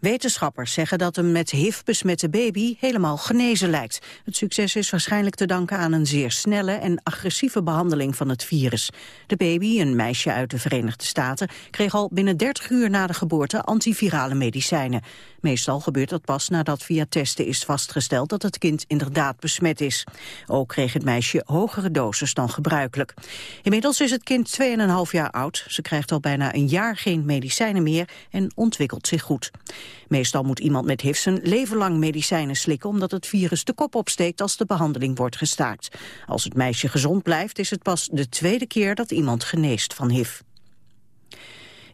Wetenschappers zeggen dat een met HIV besmette baby helemaal genezen lijkt. Het succes is waarschijnlijk te danken aan een zeer snelle en agressieve behandeling van het virus. De baby, een meisje uit de Verenigde Staten, kreeg al binnen 30 uur na de geboorte antivirale medicijnen. Meestal gebeurt dat pas nadat via testen is vastgesteld dat het kind inderdaad besmet is. Ook kreeg het meisje hogere doses dan gebruikelijk. Inmiddels is het kind 2,5 jaar oud. Ze krijgt al bijna een jaar geen medicijnen meer en ontwikkelt zich goed. Meestal moet iemand met HIV zijn leven lang medicijnen slikken... omdat het virus de kop opsteekt als de behandeling wordt gestaakt. Als het meisje gezond blijft, is het pas de tweede keer dat iemand geneest van HIV.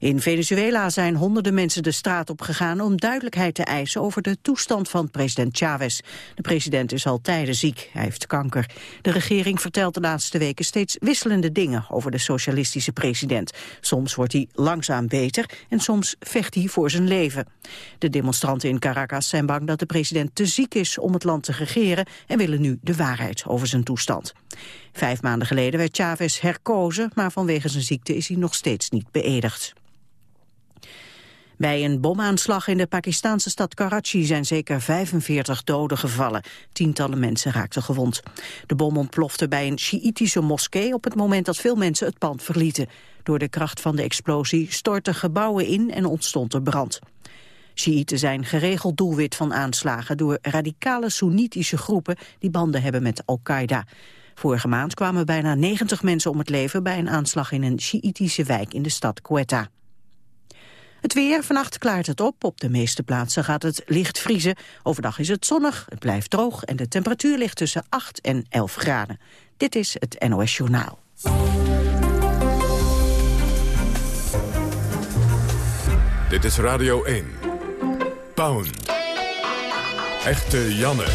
In Venezuela zijn honderden mensen de straat op gegaan om duidelijkheid te eisen over de toestand van president Chavez. De president is al tijden ziek, hij heeft kanker. De regering vertelt de laatste weken steeds wisselende dingen over de socialistische president. Soms wordt hij langzaam beter en soms vecht hij voor zijn leven. De demonstranten in Caracas zijn bang dat de president te ziek is om het land te regeren en willen nu de waarheid over zijn toestand. Vijf maanden geleden werd Chavez herkozen, maar vanwege zijn ziekte is hij nog steeds niet beëdigd. Bij een bomaanslag in de Pakistanse stad Karachi zijn zeker 45 doden gevallen. Tientallen mensen raakten gewond. De bom ontplofte bij een Sjiïtische moskee op het moment dat veel mensen het pand verlieten. Door de kracht van de explosie stortten gebouwen in en ontstond er brand. Sjiïten zijn geregeld doelwit van aanslagen door radicale Soenitische groepen die banden hebben met Al-Qaeda. Vorige maand kwamen bijna 90 mensen om het leven bij een aanslag in een Sjiïtische wijk in de stad Quetta. Het weer, vannacht klaart het op. Op de meeste plaatsen gaat het licht vriezen. Overdag is het zonnig, het blijft droog en de temperatuur ligt tussen 8 en 11 graden. Dit is het NOS Journaal. Dit is Radio 1. Pound. Echte Janne.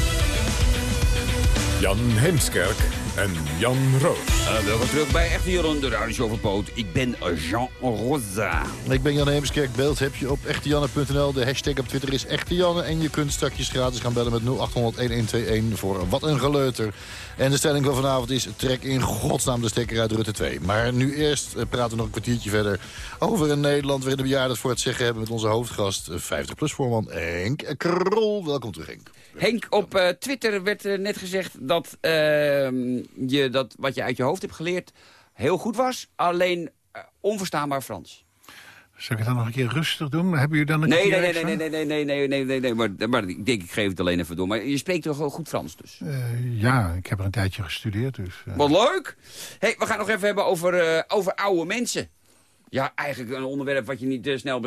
Jan Heemskerk en Jan Roos. Uh, welkom terug bij Echte Jeroen, de Radio Overpoot. Ik ben Jean Rosa. Ik ben Jan Heemskerk. Beeld heb je op echtejanne.nl. De hashtag op Twitter is echtejanne. En je kunt straks gratis gaan bellen met 0800-1121 voor Wat een Geleuter. En de stelling van vanavond is... trek in godsnaam de stekker uit Rutte 2. Maar nu eerst eh, praten we nog een kwartiertje verder... over een Nederland waarin de bejaarden het voor het zeggen hebben... met onze hoofdgast, 50-plus-voorman eh, Henk Krol. Welkom terug, Henk. Henk, op uh, Twitter werd uh, net gezegd dat, uh, je dat wat je uit je hoofd hebt geleerd heel goed was. Alleen onverstaanbaar Frans. Zal ik het dan nog een keer rustig doen? Hebben jullie dan een nee, keer nee, nee, nee, nee, nee, nee, nee, nee, nee, nee, maar, maar ik denk, ik geef het alleen even door. Maar je spreekt toch wel goed Frans dus? ja, ik heb er een tijdje gestudeerd dus. Wat leuk! hey, we gaan nog even hebben over, over oude mensen. Ja, eigenlijk een onderwerp wat je niet snel...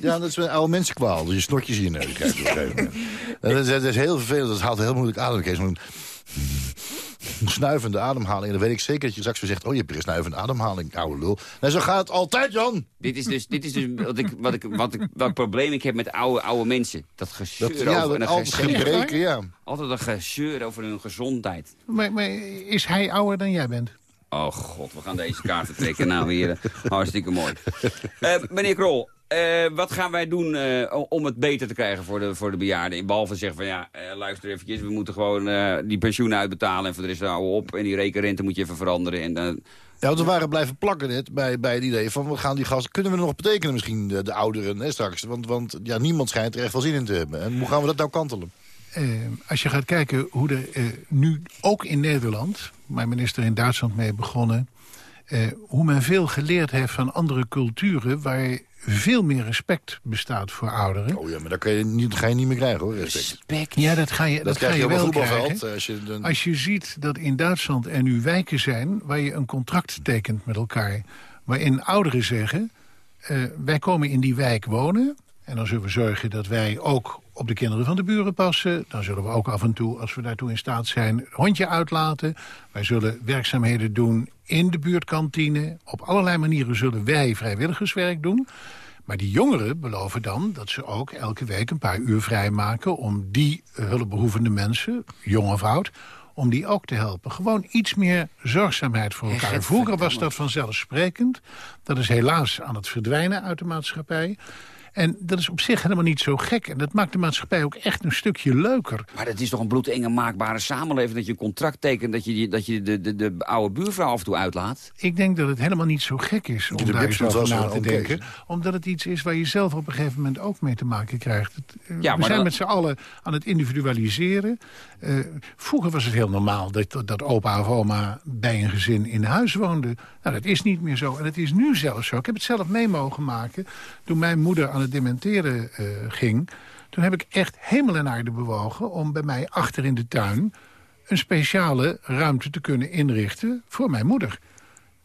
Ja, dat is een oude mensenkwaal. Dus je snortjes in je neus krijgt op een gegeven moment. Dat, is, heel vervelend. Dat haalt heel moeilijk adem. Een snuivende ademhaling. En dan weet ik zeker dat je straks weer zegt... oh, je hebt weer een snuivende ademhaling, oude lul. En zo gaat het altijd, Jan! Dit is dus, dit is dus wat, ik, wat, ik, wat, ik, wat probleem ik heb met oude, oude mensen. Dat gezeur dat, ja, over... altijd gebreken, ja. Altijd een gezeur over hun gezondheid. Maar, maar is hij ouder dan jij bent? Oh god, we gaan deze kaarten trekken. nou, heren, hartstikke mooi. Uh, meneer Krol, uh, wat gaan wij doen uh, om het beter te krijgen voor de, voor de bejaarden? Behalve zeggen van ja, uh, luister eventjes, we moeten gewoon die pensioenen uitbetalen... en voor de rest houden op en die rekenrente moet je even veranderen. En, ja, want we waren blijven plakken net bij, bij het idee van... we gaan die gasten, kunnen we nog betekenen misschien de, de ouderen hè, straks? Want, want ja, niemand schijnt er echt wel zin in te hebben. En hoe gaan we dat nou kantelen? als je gaat kijken hoe er nu, ook in Nederland... mijn minister in Duitsland mee begonnen... hoe men veel geleerd heeft van andere culturen... waar veel meer respect bestaat voor ouderen. Oh ja, maar dat kan je niet, ga je niet meer krijgen hoor, respect. Ja, dat ga je, dat, dat ga je, wel krijgen. Als je, dan... als je ziet dat in Duitsland er nu wijken zijn... waar je een contract tekent met elkaar... waarin ouderen zeggen... Uh, wij komen in die wijk wonen... en dan zullen we zorgen dat wij ook op de kinderen van de buren passen. Dan zullen we ook af en toe, als we daartoe in staat zijn, hondje uitlaten. Wij zullen werkzaamheden doen in de buurtkantine. Op allerlei manieren zullen wij vrijwilligerswerk doen. Maar die jongeren beloven dan dat ze ook elke week een paar uur vrijmaken... om die hulpbehoevende mensen, jong of oud, om die ook te helpen. Gewoon iets meer zorgzaamheid voor elkaar. Vroeger was dat vanzelfsprekend. Dat is helaas aan het verdwijnen uit de maatschappij. En dat is op zich helemaal niet zo gek. En dat maakt de maatschappij ook echt een stukje leuker. Maar dat is toch een bloedenge maakbare samenleving... dat je een contract tekent dat je, dat je de, de, de oude buurvrouw af en toe uitlaat? Ik denk dat het helemaal niet zo gek is om daar eens over na te denken. Omdat het iets is waar je zelf op een gegeven moment ook mee te maken krijgt. Eh, ja, we zijn met z'n allen aan het individualiseren. Uh, vroeger was het heel normaal dat, dat opa of oma bij een gezin in huis woonde. Nou, dat is niet meer zo. En het is nu zelfs zo. Ik heb het zelf mee mogen maken toen mijn moeder aan het dementeren uh, ging. Toen heb ik echt hemel en aarde bewogen om bij mij achter in de tuin... een speciale ruimte te kunnen inrichten voor mijn moeder.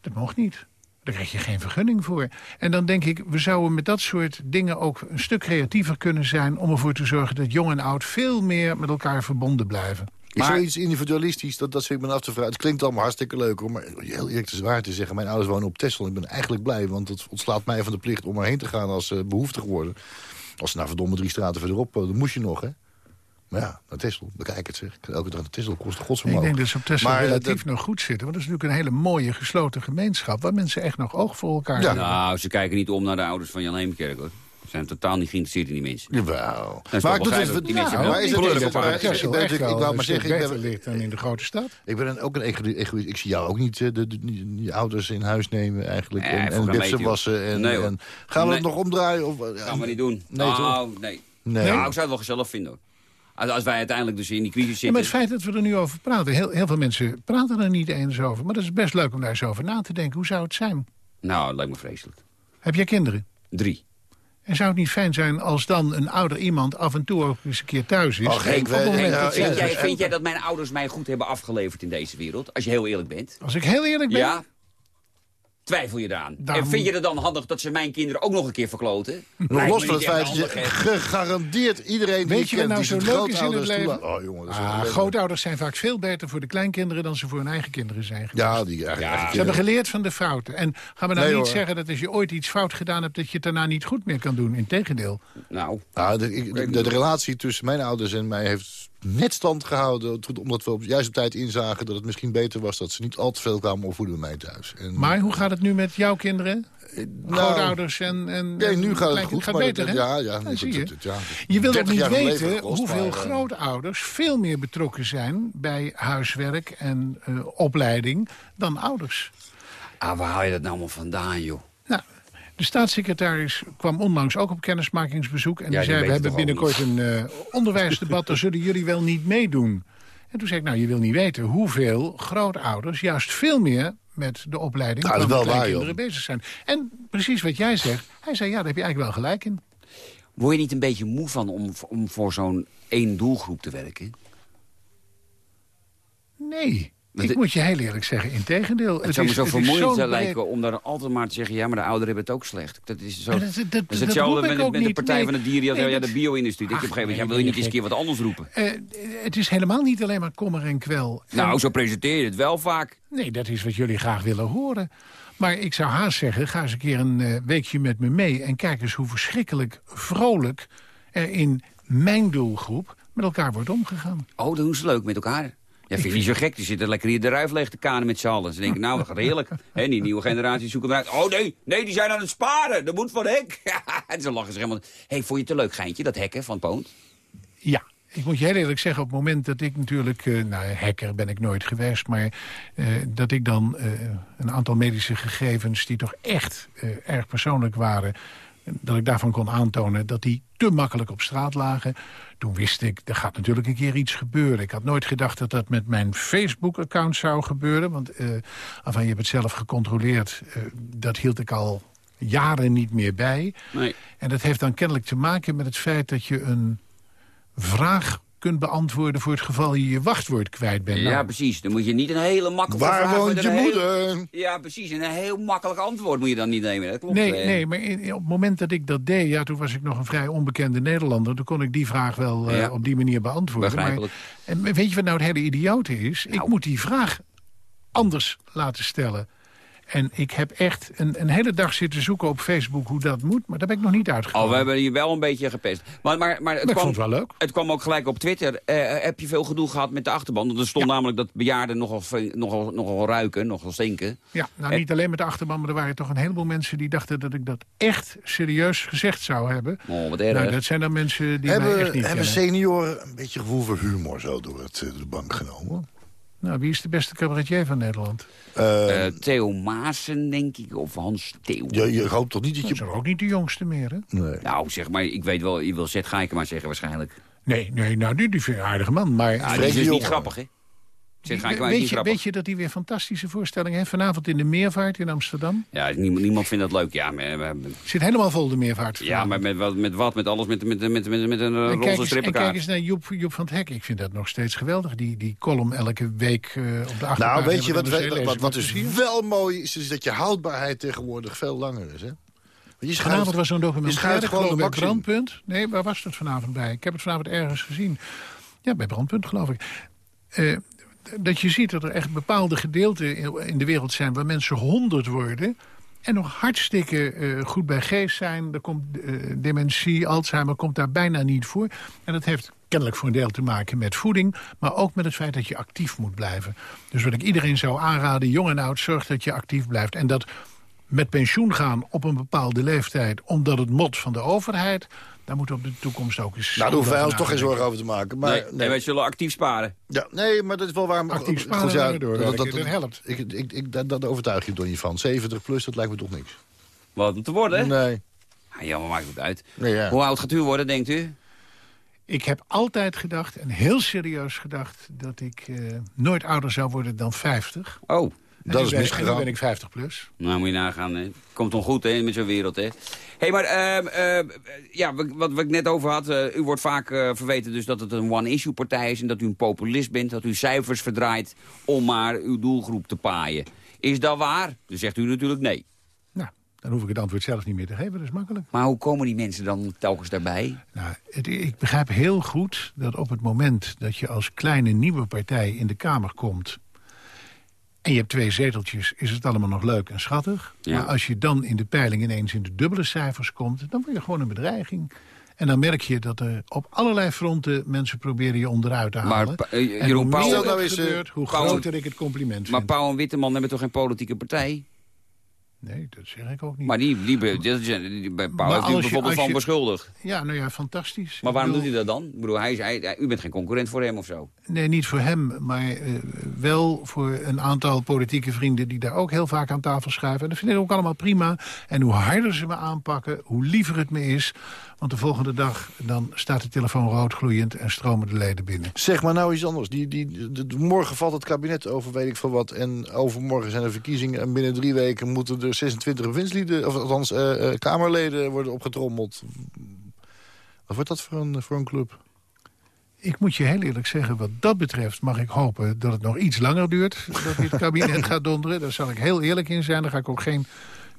Dat mocht niet. Daar krijg je geen vergunning voor. En dan denk ik, we zouden met dat soort dingen ook een stuk creatiever kunnen zijn... om ervoor te zorgen dat jong en oud veel meer met elkaar verbonden blijven. Is maar, zoiets individualistisch, dat, dat vind ik me af te vragen. Het klinkt allemaal hartstikke leuk, hoor, maar heel eerlijk te zwaar te zeggen... mijn ouders wonen op Texel en ik ben eigenlijk blij... want het ontslaat mij van de plicht om erheen te gaan als uh, behoeftig worden. Als ze naar verdomme drie straten verderop, uh, dan moest je nog, hè? Maar ja, naar Texel, bekijk het zeg. Elke dag naar Texel kost godsvermogen. Ik denk dat ze op Texel maar, eh, relatief nog goed zitten. Want dat is natuurlijk een hele mooie gesloten gemeenschap... waar mensen echt nog oog voor elkaar hebben. Nou, ze kijken niet om naar de ouders van Jan Heemkerk, hoor zijn totaal niet geïnteresseerd in die mensen. Jawel. Maar ik doe het... Die mensen maar is het Ik wou maar zeggen... Ik ben ligt dan in de grote stad. Ik ben ook een egoïst. Ik zie jou ook niet de ouders in huis nemen eigenlijk. En wipsen wassen. En Gaan we het nog omdraaien? Of Gaan we niet doen. Nee, nou, nee. Nee. Nou, ik zou het wel gezellig vinden hoor. Als wij uiteindelijk dus in die crisis zitten... Ja, maar het feit dat we er nu over praten... Heel, heel veel mensen praten er niet eens over. Maar dat is best leuk om daar eens over na te denken. Hoe zou het zijn? Nou, het lijkt me vreselijk. Heb jij kinderen? Drie. En zou het niet fijn zijn als dan een ouder iemand af en toe ook eens een keer thuis is? Oh, vind, jij, vind jij dat mijn ouders mij goed hebben afgeleverd in deze wereld? Als je heel eerlijk bent. Als ik heel eerlijk ben? Ja. Twijfel je eraan? En vind je het dan handig dat ze mijn kinderen ook nog een keer verkloten? Los van het feit dat je gegarandeerd iedereen die Weet je kent, nou zo leuk is in het leven? Oh, jongen, ah, grootouders zijn vaak veel beter voor de kleinkinderen... dan ze voor hun eigen kinderen zijn geweest. Ja, die ja. Ze hebben geleerd van de fouten. En gaan we nou niet zeggen dat als je ooit iets fout gedaan hebt... dat je het daarna niet goed meer kan doen. Integendeel. Nou, nou de, de, de relatie tussen mijn ouders en mij heeft net stand gehouden. Omdat we op de juiste tijd inzagen dat het misschien beter was... dat ze niet al te veel kwamen opvoeden bij mij thuis. En, maar hoe gaat het nu met jouw kinderen? Eh, nou, Grootouders en, en... Nee, nu gaat het goed. gaat beter, hè? Ja, ja, ja, zie je. ja. je wilt ook niet weten hoeveel uh, grootouders veel meer betrokken zijn... bij huiswerk en uh, opleiding dan ouders. Ah, waar haal je dat nou allemaal vandaan, joh? Nou, de staatssecretaris kwam onlangs ook op kennismakingsbezoek. En die zei, we hebben binnenkort een uh, onderwijsdebat, daar zullen jullie wel niet meedoen. En toen zei ik, nou, je wil niet weten hoeveel grootouders juist veel meer met de opleiding nou, van de kinderen bezig zijn. En precies wat jij zegt, hij zei, ja, daar heb je eigenlijk wel gelijk in. Word je niet een beetje moe van om, om voor zo'n één doelgroep te werken? Nee. Ik moet je heel eerlijk zeggen, in tegendeel. Het, het zou me zo vermoeiend zo lijken om dan altijd maar te zeggen... ja, maar de ouderen hebben het ook slecht. Dat is zo. Dat, dat, dat, is hetzelfde met, met de Partij van de Dieren, nee, ja, de bio-industrie. Ik op een gegeven moment, ja, wil je niet eens een keer wat anders roepen? Uh, het is helemaal niet alleen maar kommer en kwel. Nou, zo presenteer je het wel vaak. Nee, dat is wat jullie graag willen horen. Maar ik zou haast zeggen, ga eens een keer een uh, weekje met me mee... en kijk eens hoe verschrikkelijk vrolijk er in mijn doelgroep met elkaar wordt omgegaan. Oh, dat doen ze leuk met elkaar. Ja, vind je niet zo gek. Die zitten lekker hier de ruif leeg te kanen met z'n allen. Ze denken, nou, dat gaat heerlijk. En die nieuwe generatie zoeken eruit. Oh nee, nee, die zijn aan het sparen. Dat moet van hek. en ze lachen zich helemaal. Hey, vond je het een leuk geintje, dat hekken van Poont? Ja, ik moet je heel eerlijk zeggen, op het moment dat ik natuurlijk... Uh, nou, hacker ben ik nooit geweest, maar uh, dat ik dan uh, een aantal medische gegevens... die toch echt erg persoonlijk waren dat ik daarvan kon aantonen dat die te makkelijk op straat lagen. Toen wist ik, er gaat natuurlijk een keer iets gebeuren. Ik had nooit gedacht dat dat met mijn Facebook-account zou gebeuren. Want uh, enfin, je hebt het zelf gecontroleerd. Uh, dat hield ik al jaren niet meer bij. Nee. En dat heeft dan kennelijk te maken met het feit dat je een vraag kunt beantwoorden... voor het geval je je wachtwoord kwijt bent. Ja, nou. precies. Dan moet je niet een hele makkelijke Waar vraag... Waar woont je moeder? Ja, precies. En een heel makkelijk antwoord moet je dan niet nemen. Dat klopt. Nee, nee maar op het moment dat ik dat deed... ja, toen was ik nog een vrij onbekende Nederlander... toen kon ik die vraag wel uh, op die manier beantwoorden. Maar, en weet je wat nou het hele idiote is? Ik nou. moet die vraag anders laten stellen. En ik heb echt een, een hele dag zitten zoeken op Facebook hoe dat moet. Maar daar ben ik nog niet uitgekomen. Oh, we hebben hier wel een beetje gepest. Maar, maar, maar, het, maar kwam, vond het wel leuk. het kwam ook gelijk op Twitter. Uh, heb je veel gedoe gehad met de achterban? Want er stond namelijk dat bejaarden nogal, nogal, nogal ruiken, nogal stinken. Ja, nou niet alleen met de achterban, maar er waren toch een heleboel mensen... die dachten dat ik dat echt serieus gezegd zou hebben. Oh, wat erg. Nou, dat zijn dan mensen die hebben, mij echt niet Hebben kennen. senioren een beetje gevoel voor humor zo door het, de bank genomen? Nou, wie is de beste cabaretier van Nederland? Uh, uh, Theo Maassen, denk ik, of Hans Theo. Je, je hoopt toch niet dat je... Dat is ook niet de jongste meer, hè? Nee. Nou, zeg maar, ik weet wel, je wil Zet maar zeggen waarschijnlijk. Nee, nee nou, die, die vind ik een aardige man, maar... Ja, die is dus niet grappig, hè? Weet, niet je, weet je dat hij weer fantastische voorstellingen heeft? Vanavond in de Meervaart in Amsterdam. Ja, niemand, niemand vindt dat leuk. Ja, maar, maar, Zit helemaal vol de Meervaart. Ja, maar met wat? Met, wat? met alles? Met, met, met, met, met een uh, en roze strippenkaart. En kijk eens naar Joep, Joep van het Hek. Ik vind dat nog steeds geweldig. Die, die column elke week uh, op de achtergrond. Nou, weet je wat, wat, wat, wat dus wel mooi is? Is dat je houdbaarheid tegenwoordig veel langer is, hè? Je vanavond was zo'n documentaire, gewoon bij Brandpunt. Nee, waar was het vanavond bij? Ik heb het vanavond ergens gezien. Ja, bij Brandpunt, geloof ik. Uh, dat je ziet dat er echt bepaalde gedeelten in de wereld zijn... waar mensen honderd worden en nog hartstikke uh, goed bij geest zijn. Er komt uh, dementie, Alzheimer komt daar bijna niet voor. En dat heeft kennelijk voor een deel te maken met voeding... maar ook met het feit dat je actief moet blijven. Dus wat ik iedereen zou aanraden, jong en oud... zorg dat je actief blijft. En dat met pensioen gaan op een bepaalde leeftijd... omdat het mot van de overheid... daar moeten we op de toekomst ook eens... Nou, daar hoeven wij ons toch geen zorgen over te maken. Maar, nee, nee. wij zullen actief sparen. Ja, nee, maar dat is wel waar... Actief sparen goed, ja, door, dat, dat, dat, helpt. Ik, ik, ik, dat, dat overtuig je toch niet van. 70 plus, dat lijkt me toch niks. Wat, om te worden? Nee. Ah, ja, maar maakt het uit. Nee, ja. Hoe oud gaat u worden, denkt u? Ik heb altijd gedacht, en heel serieus gedacht... dat ik uh, nooit ouder zou worden dan 50. Oh. Dat is ben, misgegaan. Nu ben ik 50 plus. Nou, moet je nagaan. Hè. Komt ongoed hè, met zo'n wereld. Hè. hey, maar uh, uh, ja, wat, wat ik net over had. Uh, u wordt vaak verweten dus dat het een one-issue partij is... en dat u een populist bent, dat u cijfers verdraait... om maar uw doelgroep te paaien. Is dat waar? Dan zegt u natuurlijk nee. Nou, dan hoef ik het antwoord zelf niet meer te geven. Dat is makkelijk. Maar hoe komen die mensen dan telkens daarbij? Nou, het, ik begrijp heel goed dat op het moment dat je als kleine nieuwe partij in de Kamer komt en je hebt twee zeteltjes, is het allemaal nog leuk en schattig. Ja. Maar als je dan in de peiling ineens in de dubbele cijfers komt... dan word je gewoon een bedreiging. En dan merk je dat er op allerlei fronten mensen proberen je onderuit te halen. Maar, uh, en hoe meer dat nou is, gebeurt, hoe Pauw, groter ik het compliment Maar vind. Pauw en Witteman hebben toch geen politieke partij? Nee, dat zeg ik ook niet. Maar die, die, die, die, die bij Maar heeft u als je- bijvoorbeeld van je- beschuldigd. Ja, nou ja, fantastisch. Maar waarom doet hij dat dan? Ik bedoel, hij is, hij, hij- u bent geen concurrent voor hem of zo. Nee, niet voor hem, maar eh, wel voor een aantal politieke vrienden... die daar ook heel vaak aan tafel schuiven. En dat vind ik ook allemaal prima. En hoe harder ze me aanpakken, hoe liever het me is. Want de volgende dag dan staat de telefoon rood gloeiend... en stromen de leden binnen. Zeg maar nou iets anders. Die, die, de- de- morgen valt het kabinet over weet ik veel wat. En overmorgen zijn er verkiezingen. En binnen drie weken moeten er 26 bewindslieden... of althans eh, eh, Kamerleden worden opgetrommeld. Wat wordt dat voor een, voor een club? Ik moet je heel eerlijk zeggen, wat dat betreft mag ik hopen dat het nog iets langer duurt. Dat dit kabinet gaat donderen. Daar zal ik heel eerlijk in zijn. Daar ga ik ook geen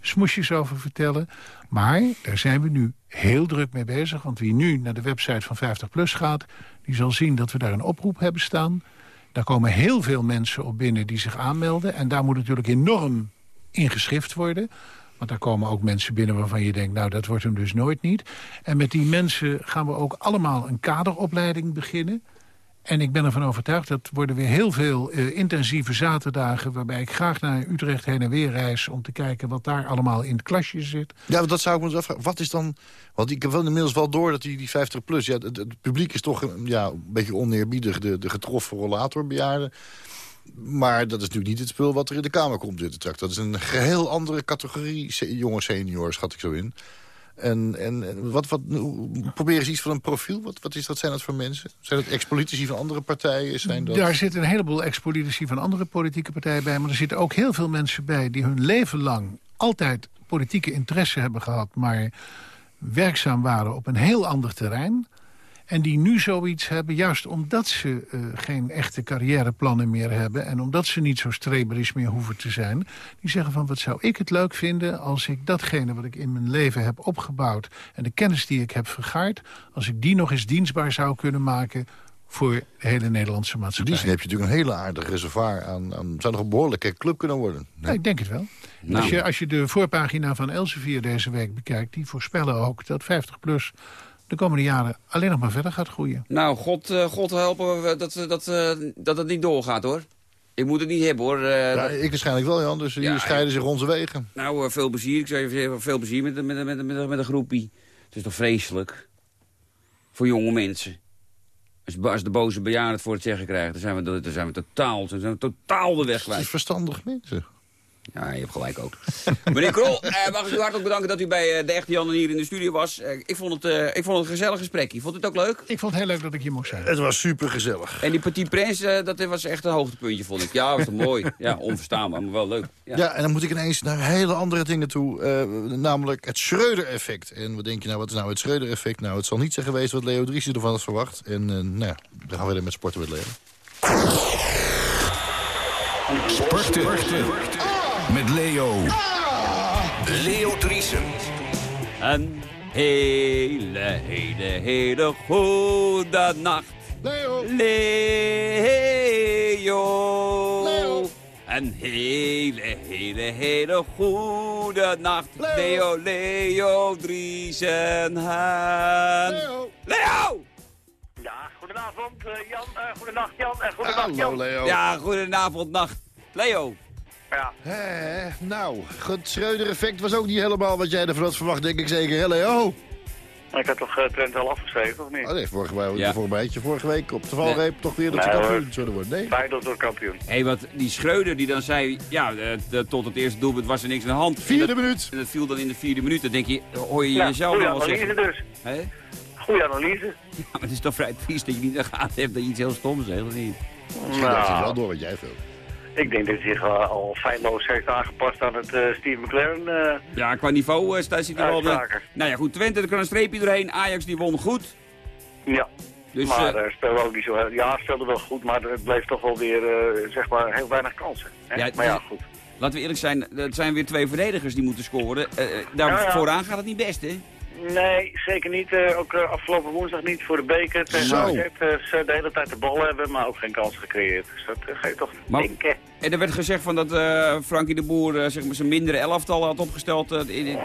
smoesjes over vertellen. Maar daar zijn we nu heel druk mee bezig. Want wie nu naar de website van 50PLUS gaat... die zal zien dat we daar een oproep hebben staan. Daar komen heel veel mensen op binnen die zich aanmelden. En daar moet natuurlijk enorm in geschrift worden. Want daar komen ook mensen binnen waarvan je denkt... nou, dat wordt hem dus nooit niet. En met die mensen gaan we ook allemaal een kaderopleiding beginnen. En ik ben ervan overtuigd, dat worden weer heel veel eh, intensieve zaterdagen... waarbij ik graag naar Utrecht heen en weer reis... om te kijken wat daar allemaal in het klasje zit. Ja, dat zou ik me afvragen. Wat is dan... Want ik heb wel inmiddels wel door dat die, die 50 plus... Ja, het, het publiek is toch ja, een beetje oneerbiedig de, de getroffen rollatorbejaarden. Maar dat is natuurlijk niet het spul wat er in de Kamer komt dit trakt. Dat is een geheel andere categorie jonge seniors, schat ik zo in. En, en, wat, wat, probeer eens iets van een profiel. Wat, wat, is, wat zijn dat voor mensen? Zijn dat ex-politici van andere partijen? Zijn dat... Daar zitten een heleboel ex-politici van andere politieke partijen bij... maar er zitten ook heel veel mensen bij die hun leven lang... altijd politieke interesse hebben gehad... maar werkzaam waren op een heel ander terrein... En die nu zoiets hebben, juist omdat ze uh, geen echte carrièreplannen meer hebben... en omdat ze niet zo streberisch meer hoeven te zijn... die zeggen van, wat zou ik het leuk vinden als ik datgene wat ik in mijn leven heb opgebouwd... en de kennis die ik heb vergaard, als ik die nog eens dienstbaar zou kunnen maken voor de hele Nederlandse maatschappij. Die heb je natuurlijk een hele aardig reservoir aan, aan zou nog een behoorlijke club kunnen worden. Nee? ik denk het wel. Nou. Als, je, als je de voorpagina van Elsevier deze week bekijkt... die voorspellen ook dat 50PLUS de komende jaren alleen nog maar verder gaat groeien. Nou, God, uh, God helpen dat, dat, uh, dat het niet doorgaat, hoor. Ik moet het niet hebben, hoor. Uh, ja, ik waarschijnlijk wel, Jan. Dus hier scheiden zich onze wegen. Nou, veel plezier. Ik zou je veel plezier met, met, met, met, met een groepie. Het is toch vreselijk? Voor jonge mensen. Als, als de boze bejaarden het voor het zeggen krijgen, dan zijn we, dan zijn we, totaal, dan zijn we totaal de weg kwijt. Het is verstandig mensen. Ja, je hebt gelijk ook. Meneer Krol, eh, mag ik u hartelijk bedanken dat u bij uh, de echte Jan hier in de studio was. Uh, ik, vond het, uh, ik vond het een gezellig gesprek. Vond het ook leuk? Ik vond het heel leuk dat ik hier mocht zijn. Het was super gezellig. En die Petit Prince, dat was echt een hoogtepuntje, vond ik. Ja, was toch mooi. Ja, onverstaanbaar, maar wel leuk. Ja. ja. en dan moet ik ineens naar hele andere dingen toe. namelijk het Schreuder-effect. En wat denk je nou, wat is nou het Schreuder-effect? Nou, het zal niet zijn geweest wat Leo Dries ervan had verwacht. En nou ja, dan gaan we weer met sporten met Leo. Sporten. Sporten met Leo. Leo Driesen. Een hele, hele, hele goede nacht. Leo. Leo. Leo. Een hele, hele, hele goede nacht. Leo, Leo, Leo Driesen. Leo. Leo. Ja, goedenavond uh, Jan. Uh, goedenacht Jan. En uh, goedenacht Jan. Leo. Ja, goedenavond, nacht. Leo. Ja. Hé, nou, het Schreuder-effect was ook niet helemaal wat jij ervan had verwacht, denk ik zeker, hè Leo? Ik had toch uh, Trent al afgeschreven, of niet? Oh nee, vorige, week, ja. vorige, vorige week op de valreep toch weer dat ze kampioen zullen worden. Nee? Feyenoord wordt kampioen. Hé, hey, wat die Schreuder die dan zei, ja, de, de, tot het eerste doelpunt was er niks aan de hand. Vierde dat, minuut. En dat viel dan in de vierde minuut. Dan denk je, hoor je ja, jezelf wel zeggen. dus. Hé? Goeie analyse. Ja, maar het is toch vrij triest dat je niet in de gaten hebt dat je iets heel stoms zegt, of niet? Misschien nou. wel door wat jij veel. Ik denk dat hij zich uh, al feilloos heeft aangepast aan het uh, Steve McLaren. Uh, ja, qua niveau staat hij er wel... Nou ja, goed, Twente, er kan een streepje doorheen. Ajax die won goed. Ja, dus, maar uh, speelde ook niet zo... Ja, speelde wel goed, maar het bleef toch wel weer, zeg maar, heel weinig kansen. Ja, maar ja, goed. Laten we eerlijk zijn, het zijn weer twee verdedigers die moeten scoren. daar ja, ja. vooraan gaat het niet best, hè? Nee, zeker niet. Uh, ook uh, afgelopen woensdag niet voor de beker. Uh, ze de hele tijd de bal hebben, maar ook geen kans gecreëerd. Dus dat uh, geeft toch maar, denken. En er werd gezegd van dat Frankie de Boer zeg maar zijn mindere elftal had opgesteld in, in,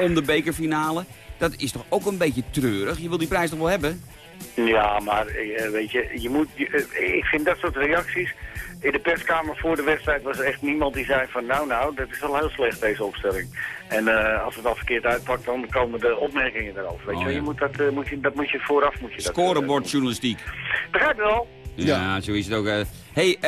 om de bekerfinale. Dat is toch ook een beetje treurig? Je wil die prijs toch wel hebben? Ja, maar weet je, je moet, ik vind dat soort reacties in de perskamer voor de wedstrijd was er echt niemand die zei van nou nou, dat is wel heel slecht deze opstelling. En uh, als het al verkeerd uitpakt, dan komen de opmerkingen erover. Weet oh, je, ja. je moet dat, uh, moet je, dat moet je vooraf moet je Scorebordjournalistiek. Begrijp je wel? Ja, ja, zo is het ook. Uh, hey,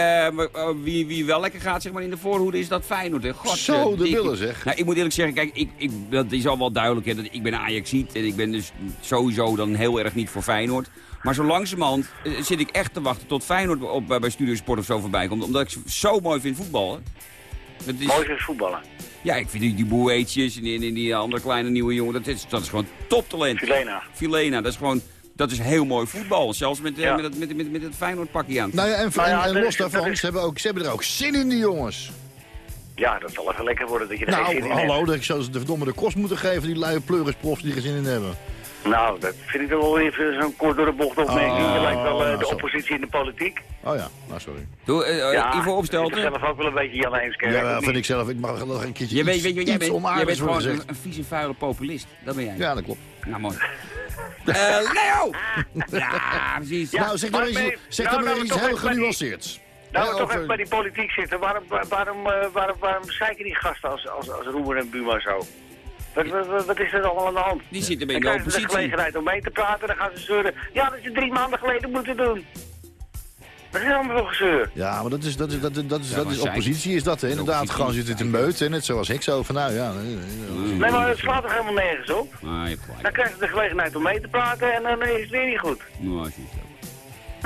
wie, wie wel lekker gaat zeg maar, in de voorhoede is dat Feyenoord. Hè? God, zo, de willen zeg. Nou, ik moet eerlijk zeggen, kijk, ik, ik, dat is al wel duidelijk. Hè, dat ik ben Ajaxiet en ik ben dus sowieso dan heel erg niet voor Feyenoord. Maar zo langzamerhand zit ik echt te wachten tot Feyenoord op, bij Studiosport of zo voorbij komt. Omdat ik zo mooi vind voetballen. Dat is... Mooi vind voetballen? Ja, ik vind die, die boeetjes en die, die, andere kleine nieuwe jongen, dat is, dat is gewoon toptalent. Filena. Filena, dat is gewoon... Dat is heel mooi voetbal. Zelfs met, ja. met, het, met, met, met het Feyenoord pakje aan. Nou ja, en, nou ja, en, en los daarvan, ze, hebben ook, ze hebben er ook zin in, die jongens. Ja, dat zal even lekker worden dat je er nou, geen zin in hallo, hebt. dat zou ze de verdomme de kost moeten geven, die lui pleurisprofs die er zin in hebben. Nou, dat vind ik wel even zo'n kort door de bocht opmerking. Oh, je lijkt wel uh, de oppositie in de politiek. Oh ja, nou sorry. Doe, uh, ja, Ivo opstelt. Ik zelf ook wel een beetje Jan Heemskerk. Ja, dat vind ik zelf. Ik mag nog een keertje je weet, weet je, jij bent, jij bent gewoon een, een vieze, vuile populist. Dat ben jij. Ja, dat klopt. Nou, mooi. uh, Leo! ja, precies. Ja, nou, zeg dan maar iets, zeg nou, maar iets heel genuanceerds. Nou, we toch even bij die politiek zitten. Waarom, waarom, waarom, waarom, waarom zeiken die gasten als, als, als Roemer en Buma zo? Wat, wat, wat, is er allemaal aan de hand? Die zitten bij de oppositie. Dan de gelegenheid om mee te praten, dan gaan ze zeuren. Ja, dat is drie maanden geleden moeten doen. Dat is allemaal wel gezeur. Ja, maar dat is, dat is, dat is, dat is, dat is oppositie, is dat, hè? Inderdaad, gewoon zit het in meut, net zoals ik zo van, nou ja... Nee, maar het slaat toch helemaal nergens op? Dan krijg je de gelegenheid om mee te praten en dan is het weer niet goed. Nou,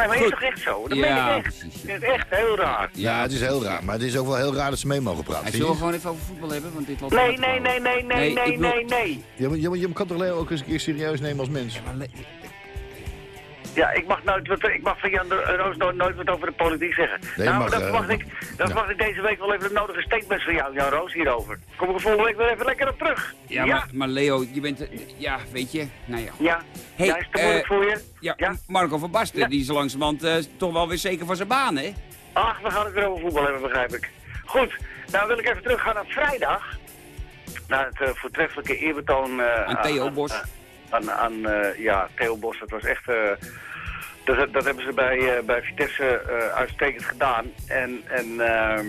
Nee, maar is toch echt zo? Dat ja, ik echt. Het is echt heel raar. Ja, het is heel raar. Maar het is ook wel heel raar dat ze mee mogen praten. Zullen we gewoon even over voetbal hebben, want dit loopt Nee, nee, nee, nee, nee, nee, nee, nee. Je, je, kan toch Leo ook eens een keer serieus nemen als mens? Maar ja, ik mag, nooit wat, ik mag van Jan Roos nooit, nooit wat over de politiek zeggen. Nee, nou, mag, dat verwacht ik, dat ja. ik deze week wel even de nodige statements van jou, Jan Roos, hierover. Kom ik er volgende week weer even lekker op terug. Ja, Maar, maar, Leo, je bent... Ja, weet je, nou ja. Ja, hey, ja is het moeilijk uh, voor je? Ja, ja, Marco van Basten, die is langzamerhand uh, toch wel weer zeker van zijn baan, hè? Ach, we gaan het weer over voetbal hebben, begrijp ik. Goed, nou wil ik even teruggaan naar vrijdag. Naar het uh, voortreffelijke eerbetoon... aan Theo Bos. Aan, aan ja, Theo Bos, dat was echt dat, dat hebben ze bij, uh, bij Vitesse uh, uitstekend gedaan. En, en uh,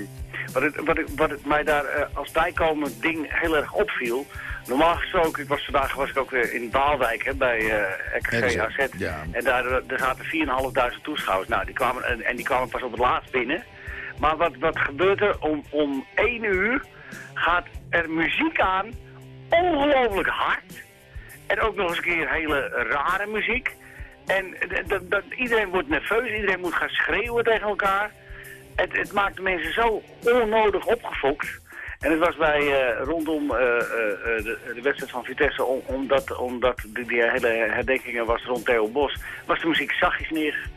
wat, het, wat, het, wat het mij daar als bijkomend ding heel erg opviel... Normaal gesproken, ik was vandaag was ik ook weer in Baalwijk hè, bij uh, RKC AZ. En daar, daar zaten 4.500 toeschouwers. Nou, die kwamen, en, en, die kwamen pas op het laatst binnen. Maar wat, wat gebeurt er? Om, om 1 uur gaat er muziek aan. Ongelooflijk hard. En ook nog eens een keer hele rare muziek. En dat, dat, iedereen wordt nerveus, iedereen moet gaan schreeuwen tegen elkaar. Het, het maakt de mensen zo onnodig opgefokt. En het was bij, uh, rondom uh, uh, de, de, wedstrijd van Vitesse, om, omdat, omdat die, die, hele herdenkingen was rond Theo Bos, was de muziek zachtjes neer.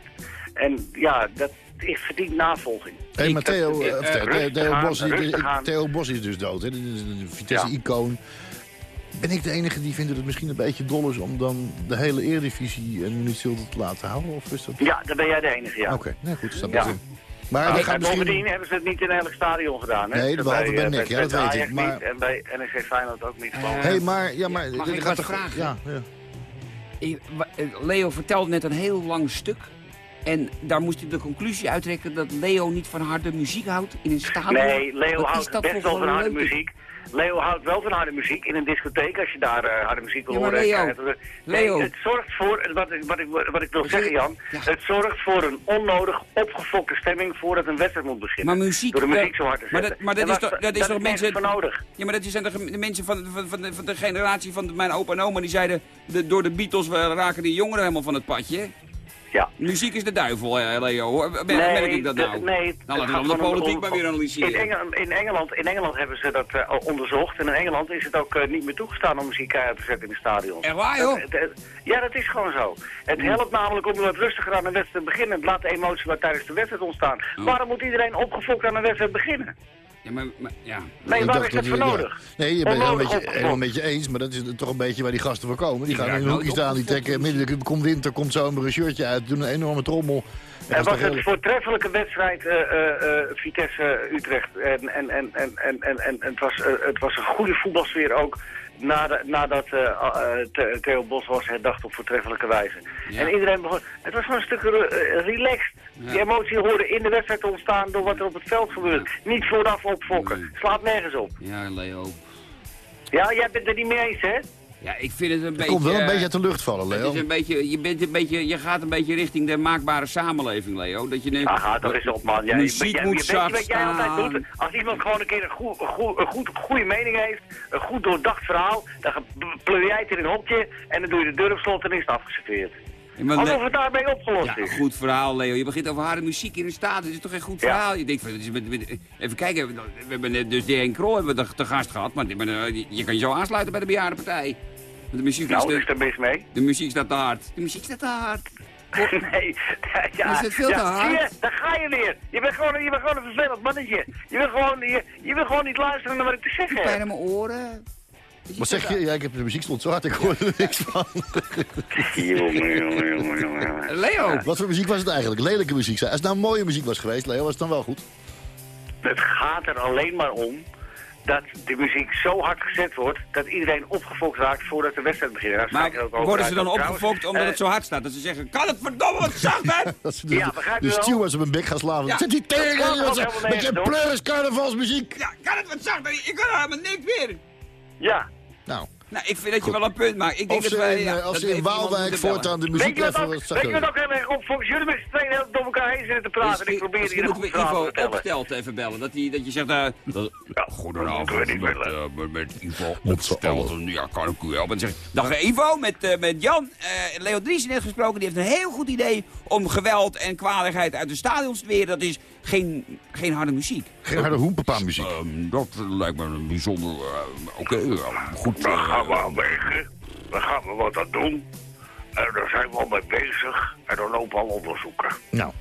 En ja, dat is verdient navolging. Hé, hey, maar Theo, Theo, Theo, Bos, Theo Bos is dus dood, hè? Vitesse-icoon. Ben ik de enige die vindt dat het misschien een beetje dol is om dan de hele Eredivisie een minuut stilte te laten houden? Of is dat... Ja, dan ben jij de enige, ja. Oké, okay. nee, goed, dat ja. Maar, maar misschien... bovendien hebben ze het niet in elk stadion gedaan. Hè? Nee, behalve bij, bij Nick, ja, dat weet ik. Maar... Niet, en bij NEC Feyenoord ook niet. Hé, hey, maar... Ja, maar Mag ik wat vragen? Ja, ja. Leo vertelde net een heel lang stuk. En daar moest je de conclusie uittrekken dat Leo niet van harde muziek houdt in een stadion. Nee, Leo houdt best wel van harde muziek. Leo houdt wel van harde muziek in een discotheek als je daar uh, harde muziek wil ja, horen. Leo, nee, Leo. Het zorgt voor, wat, wat, ik, wat ik wil zeggen Jan, ja. het zorgt voor een onnodig opgefokte stemming voordat een wedstrijd moet beginnen. Maar muziek... Door de muziek zo hard te zetten. Maar dat, maar dat is toch, dat is toch mensen... nodig. Ja, maar dat zijn de, de mensen van, van, van, de, van de generatie van mijn opa en oma die zeiden, de, door de Beatles we raken die jongeren helemaal van het padje. Ja. Muziek is de duivel, eh, Leo. Merk, nee, merk ik dat nou? nee. Nou, laten we de politiek maar weer analyseren. In Engeland, in Engeland, in Engeland hebben ze dat uh, onderzocht. En in Engeland is het ook uh, niet meer toegestaan om muziek uit te zetten in de stadion. Echt waar, joh? ja, dat is gewoon zo. Het helpt namelijk om wat rustiger aan een wedstrijd te beginnen. Het laat de emotie wat tijdens de wedstrijd ontstaan. Oh. Waarom moet iedereen opgefokt aan een wedstrijd beginnen? Ja, maar, maar ja. Nee, Ik waar dacht is dat voor ja. nodig? Nee, je bent het helemaal met je, opgefokt. helemaal met je eens, maar dat is toch een beetje waar die gasten voor komen. Die gaan in een hoekje nooit staan, die trekken midden, komt winter, komt zomer een shirtje uit, doen een enorme trommel. En dat was het heel- voortreffelijke wedstrijd eh, eh, eh, Vitesse-Utrecht. En, en, en, en, en, en, en het, was, het was een goede voetbalsfeer ook. Nadat, nadat eh, eh, Theo- Bos was herdacht op voortreffelijke wijze. Ja. En iedereen begon... Het was gewoon een stuk eh, relaxed. Ja. Die emotie hoorde in de wedstrijd ontstaan door wat er op het veld gebeurt. Niet vooraf opfokken. Nee. Slaat nergens op. Ja, Leo. Ja, jij bent er niet mee eens, hè? Ja, ik vind het een Het beetje... komt wel een beetje uit de lucht vallen, Het Leo. is een beetje, je, bent een beetje, je gaat een beetje richting de maakbare samenleving, Leo. Dat je nu, Ah, ga toch eens op, man. Jij, muziek jij, moet weet jij altijd doet? Als iemand gewoon een keer een, goed, een, goed, een goed, goede mening heeft, een goed doordacht verhaal, dan pleur jij het in een hokje en dan doe je de deur op slot en is het afgeserveerd. Ja, Alsof het daarmee opgelost Ja, is. goed verhaal, Leo. Je begint over harde muziek in een staat. Dat is toch geen goed Ja. verhaal? Je denkt van, het is even kijken. We hebben net dus de Henk Krol hebben we te gast gehad. Maar eh, je- je kan je zo aansluiten bij de bejaardenpartij. De muziek, Nou, is is de, er mis mee? de muziek staat te hard. De muziek staat te hard. nee. Ja, Is het veel ja, te hard? Zie je, daar ga je weer. Je bent gewoon, je bent gewoon een vervelend mannetje. Je wil gewoon, je, je wil gewoon niet luisteren naar wat ik te zeggen Pijn heb. in mijn oren. Wat zeg je? Ja, ik heb de muziek stond zo hard, ik hoorde er niks van. Jongen, jongen, jongen, jongen. Leo. Wat voor muziek was het eigenlijk? Lelijke muziek. Als het nou mooie muziek was geweest, Leo, was het dan wel goed? Het gaat er alleen maar om dat de muziek zo hard gezet wordt dat iedereen opgefokt raakt voordat de wedstrijd begint. Daar Maar ook over worden ze dan opgefokt omdat eh, het zo hard staat? Dat ze zeggen, kan het verdomme wat zacht zijn? Dat ze de, Ja, begrijp je de wel? stewards op hun bek gaan slaan. Ja. Zet die tegen met je pleuris carnavalsmuziek. Ja, kan het wat zachter? Ik kan er helemaal niks meer. Ja. Nou, Nou, ik vind dat je wel een punt maakt. Ik denk of dat wij, in, eh, als dat ze we in Waalwijk voortaan de Weet muziek je wat even ook, wat weet je wat ook heel erg opfokt? Jullie met z'n tweeën heel door elkaar heen zitten te praten en ik probeer hier een moeten Ivo. Opstelt even bellen. Dat, die, dat je zegt, uh, dat, ja, goedenavond, met, bellen. eh, met, met Ivo Met Opstelt. Ja, kan ik u helpen? En zeg, dag Ivo, met, met Jan. Eh, Leo Dries net gesproken. Die heeft een heel goed idee om geweld en kwaligheid uit de stadions te weren. Dat is geen, geen harde muziek. Geen harde hoempapa muziek. Ehm, dat lijkt me een bijzonder... eh, Oké, eh, goed. Dan eh, gaan we aanwegen. Dan gaan we wat aan doen. daar zijn we al mee bezig. En dan lopen al onderzoeken. Nou.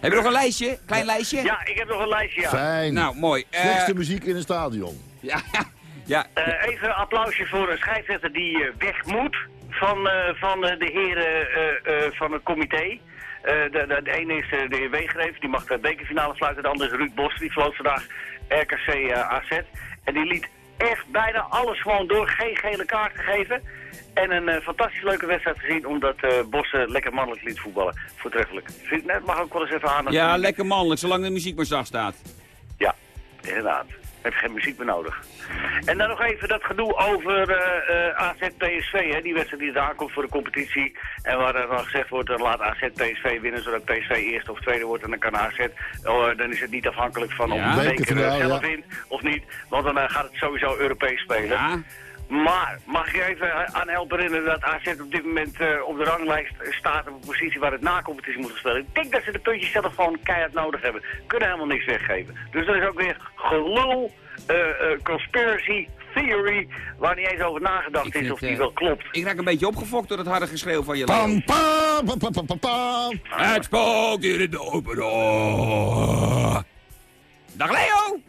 Heb je nog een lijstje? Klein lijstje? Ja, ik heb nog een lijstje, ja. Fijn. Nou, mooi. Slechtste Uh, muziek in een stadion. ja, ja. Eh, even een applausje voor een scheidsrechter die eh, weg moet van, eh, van de heren eh, eh, van het comité. Eh, de, de, de ene is eh, de heer Weegreef, die mag de bekerfinale sluiten. De andere is Ruud Bos, die floot vandaag RKC eh, AZ. En die liet echt bijna alles gewoon door, geen gele kaart gegeven. En een fantastisch leuke wedstrijd gezien, omdat eh Bos eh, lekker mannelijk liet voetballen. Voortreffelijk. Net mag ook wel eens even aandacht. ja, lekker mannelijk, zolang de muziek maar zacht staat. Ja, inderdaad. Heb je geen muziek meer nodig. En dan nog even dat gedoe over eh eh AZ-PSV, hè, die wedstrijd die eraan komt voor de competitie. En waar er dan gezegd wordt, dan laat AZ-PSV winnen, zodat PSV eerste of tweede wordt. En dan kan AZ, oh, dan is het niet afhankelijk van of de beker zelf ja. wint of niet. Want dan gaat het sowieso Europees spelen. Ja. Maar mag ik je even aan helpen herinneren dat AZ op dit moment eh, op de ranglijst staat op een positie waar het na competitie moet spelen. Ik denk dat ze de puntjes zelf gewoon keihard nodig hebben. Kunnen helemaal niks weggeven. Dus dat is ook weer gelul, eh, eh, conspiracy theory, waar niet eens over nagedacht Ik is vind of het, die wel klopt. Ik raak een beetje opgefokt door het harde geschreeuw van je Pam, pam, pam, pam, pam, pam, pam. Het spookt hier in de open door. Dag Leo!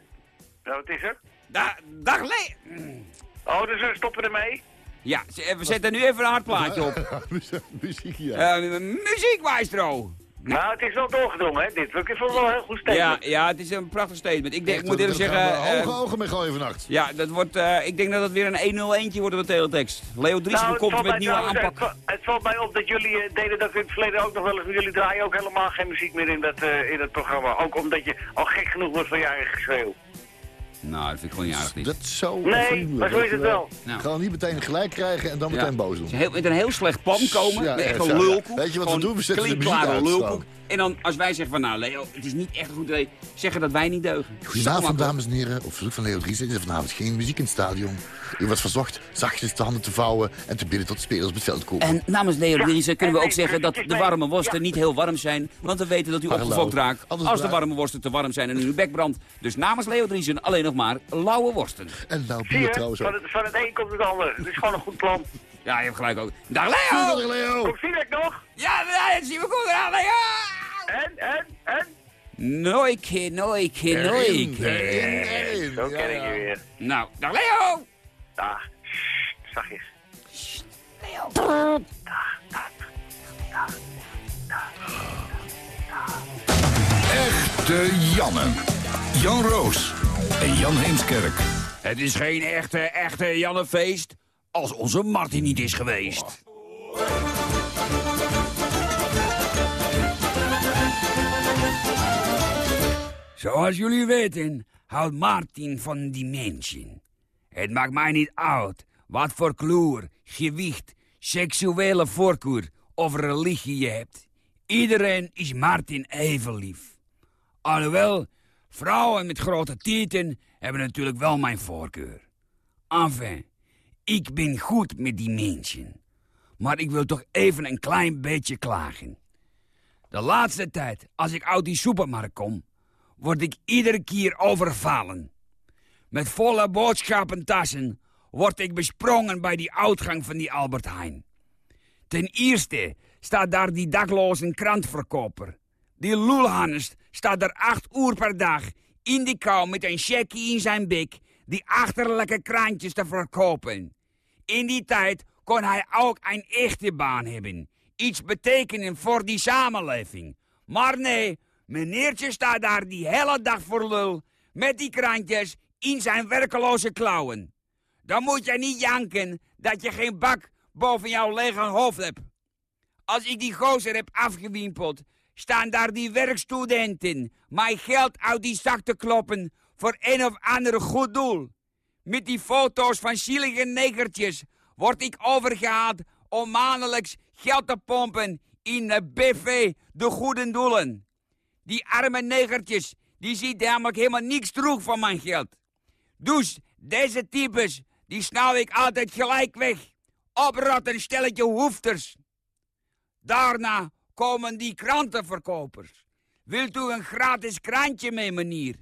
Nou, wat is er? Da dag Leo! Oh, dus we stoppen ermee? Ja, z- we zetten nu even een hard plaatje op. Muziek, ja. Eh muziek, maestro! Nou, het is wel doorgedrongen, hè, dit. Ik vond het wel een heel goed Ja, statement. ja, het is een prachtig statement. Ik, denk, ik moet eerlijk zeggen... we eh, Hoge ogen mee gooien vannacht. ja, dat wordt, eh, ik denk dat het weer een 1-0 eentje wordt op de teletext. Leo Dries Nou, komt met nieuwe aanpak. Het, va- het valt mij op dat jullie eh, deden dat in het verleden ook nog wel eens. Jullie draaien ook helemaal geen muziek meer in dat, eh, in dat programma. Ook omdat je al gek genoeg wordt van je eigen geschreeuw. Nou, dat vind ik gewoon niet aardig niet. Dat is zo Nee, maar zo is het wel. Nou. Gaan niet meteen gelijk krijgen en dan Ja. meteen boos doen. Heel, met een heel slecht plan komen, echt een ja, ja. lulkoek. Weet je wat we doen? We zetten de muziek uit. En dan, als wij zeggen van, nou Leo, het is niet echt een goed idee, zeggen dat wij niet deugen. Goedenavond, dames en heren. Op verzoek van Leo Dries is er vanavond geen muziek in het stadion. U wordt verzocht zachtjes de handen te vouwen en te bidden tot de spelers op het veld komen. En namens Leo Ja, Dries kunnen we ook zeggen dat de warme worsten ja. niet heel warm zijn. Want we weten dat u Hallo. opgefokt raakt als de warme worsten te warm zijn en in uw bek brandt. Dus namens Leo Driesen alleen nog maar lauwe worsten. En nou Zie bier je? trouwens Van ook. het, van het een komt het ander. Het is gewoon een goed plan. Ja, je hebt gelijk ook. Dag Leo! Goedemiddag, Leo! Kom, zie ik nog? Ja, ja, dat zien we goed aan, Leo! En, en, en? Nooike, nooike, Erin, nooike. erin, erin. Zo ken ik je weer. Nou, dag Leo! Ah, sst, zachtjes. Echte Janne. Jan Roos en Jan Heemskerk. Het is geen echte, echte Jannefeest als onze Martin niet is geweest. Zoals jullie weten houdt Martin van die mensen. Het maakt mij niet uit wat voor kleur, gewicht, seksuele voorkeur of religie je hebt. Iedereen is Martin even lief. Alhoewel, vrouwen met grote tieten hebben natuurlijk wel mijn voorkeur. Enfin, ik ben goed met die mensen. Maar ik wil toch even een klein beetje klagen. De laatste tijd, als ik uit die supermarkt kom, word ik iedere keer overvallen. Met volle boodschappentassen word ik besprongen bij die uitgang van die Albert Heijn. Ten eerste staat daar die dakloze krantverkoper. Die lulhannes staat er acht uur per dag in die kou met een checkie in zijn bek die achterlijke krantjes te verkopen. In die tijd kon hij ook een echte baan hebben. Iets betekenen voor die samenleving. Maar nee, meneertje staat daar die hele dag voor lul met die krantjes in zijn werkeloze klauwen. Dan moet je niet janken dat je geen bak boven jouw lege hoofd hebt. Als ik die gozer heb afgewimpeld, staan daar die werkstudenten mijn geld uit die zak te kloppen voor een of ander goed doel. Met die foto's van zielige negertjes word ik overgehaald om maandelijks geld te pompen in de BV De Goede Doelen. Die arme negertjes, die zien namelijk helemaal niks terug van mijn geld. Dus deze types, die snauw ik altijd gelijk weg. Oprotten stelletje hoefters. Daarna komen die krantenverkopers. Wilt u een gratis krantje mee, meneer?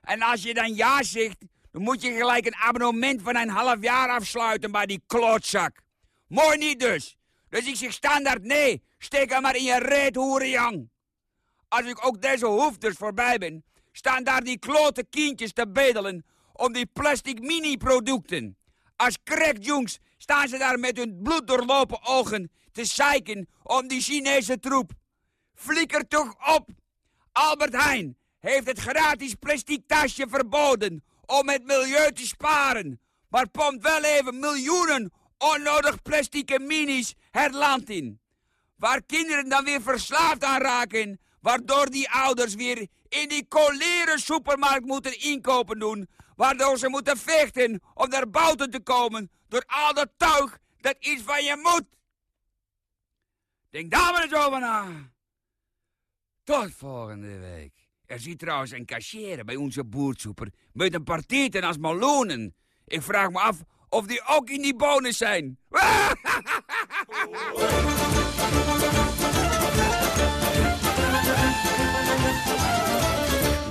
En als je dan ja zegt, dan moet je gelijk een abonnement van een half jaar afsluiten bij die klootzak. Mooi niet dus. Dus ik zeg standaard nee. Steek hem maar in je reet, hoerenjang. Als ik ook deze hoefders voorbij ben, staan daar die klote kindjes te bedelen om die plastic mini-producten. Als crackjongs staan ze daar met hun bloeddoorlopen ogen te zeiken om die Chinese troep. Flikker toch op! Albert Heijn heeft het gratis plastic tasje verboden om het milieu te sparen. Maar pompt wel even miljoenen onnodig plastic minis het land in. Waar kinderen dan weer verslaafd aan raken, waardoor die ouders weer in die coleren supermarkt moeten inkopen doen, waardoor ze moeten vechten om naar buiten te komen door al dat tuig dat iets van je moet. Denk daar maar eens over na. Tot volgende week. Er zit trouwens een cashier bij onze boertsoeper met een partieten als meloenen. Ik vraag me af of die ook in die bonus zijn.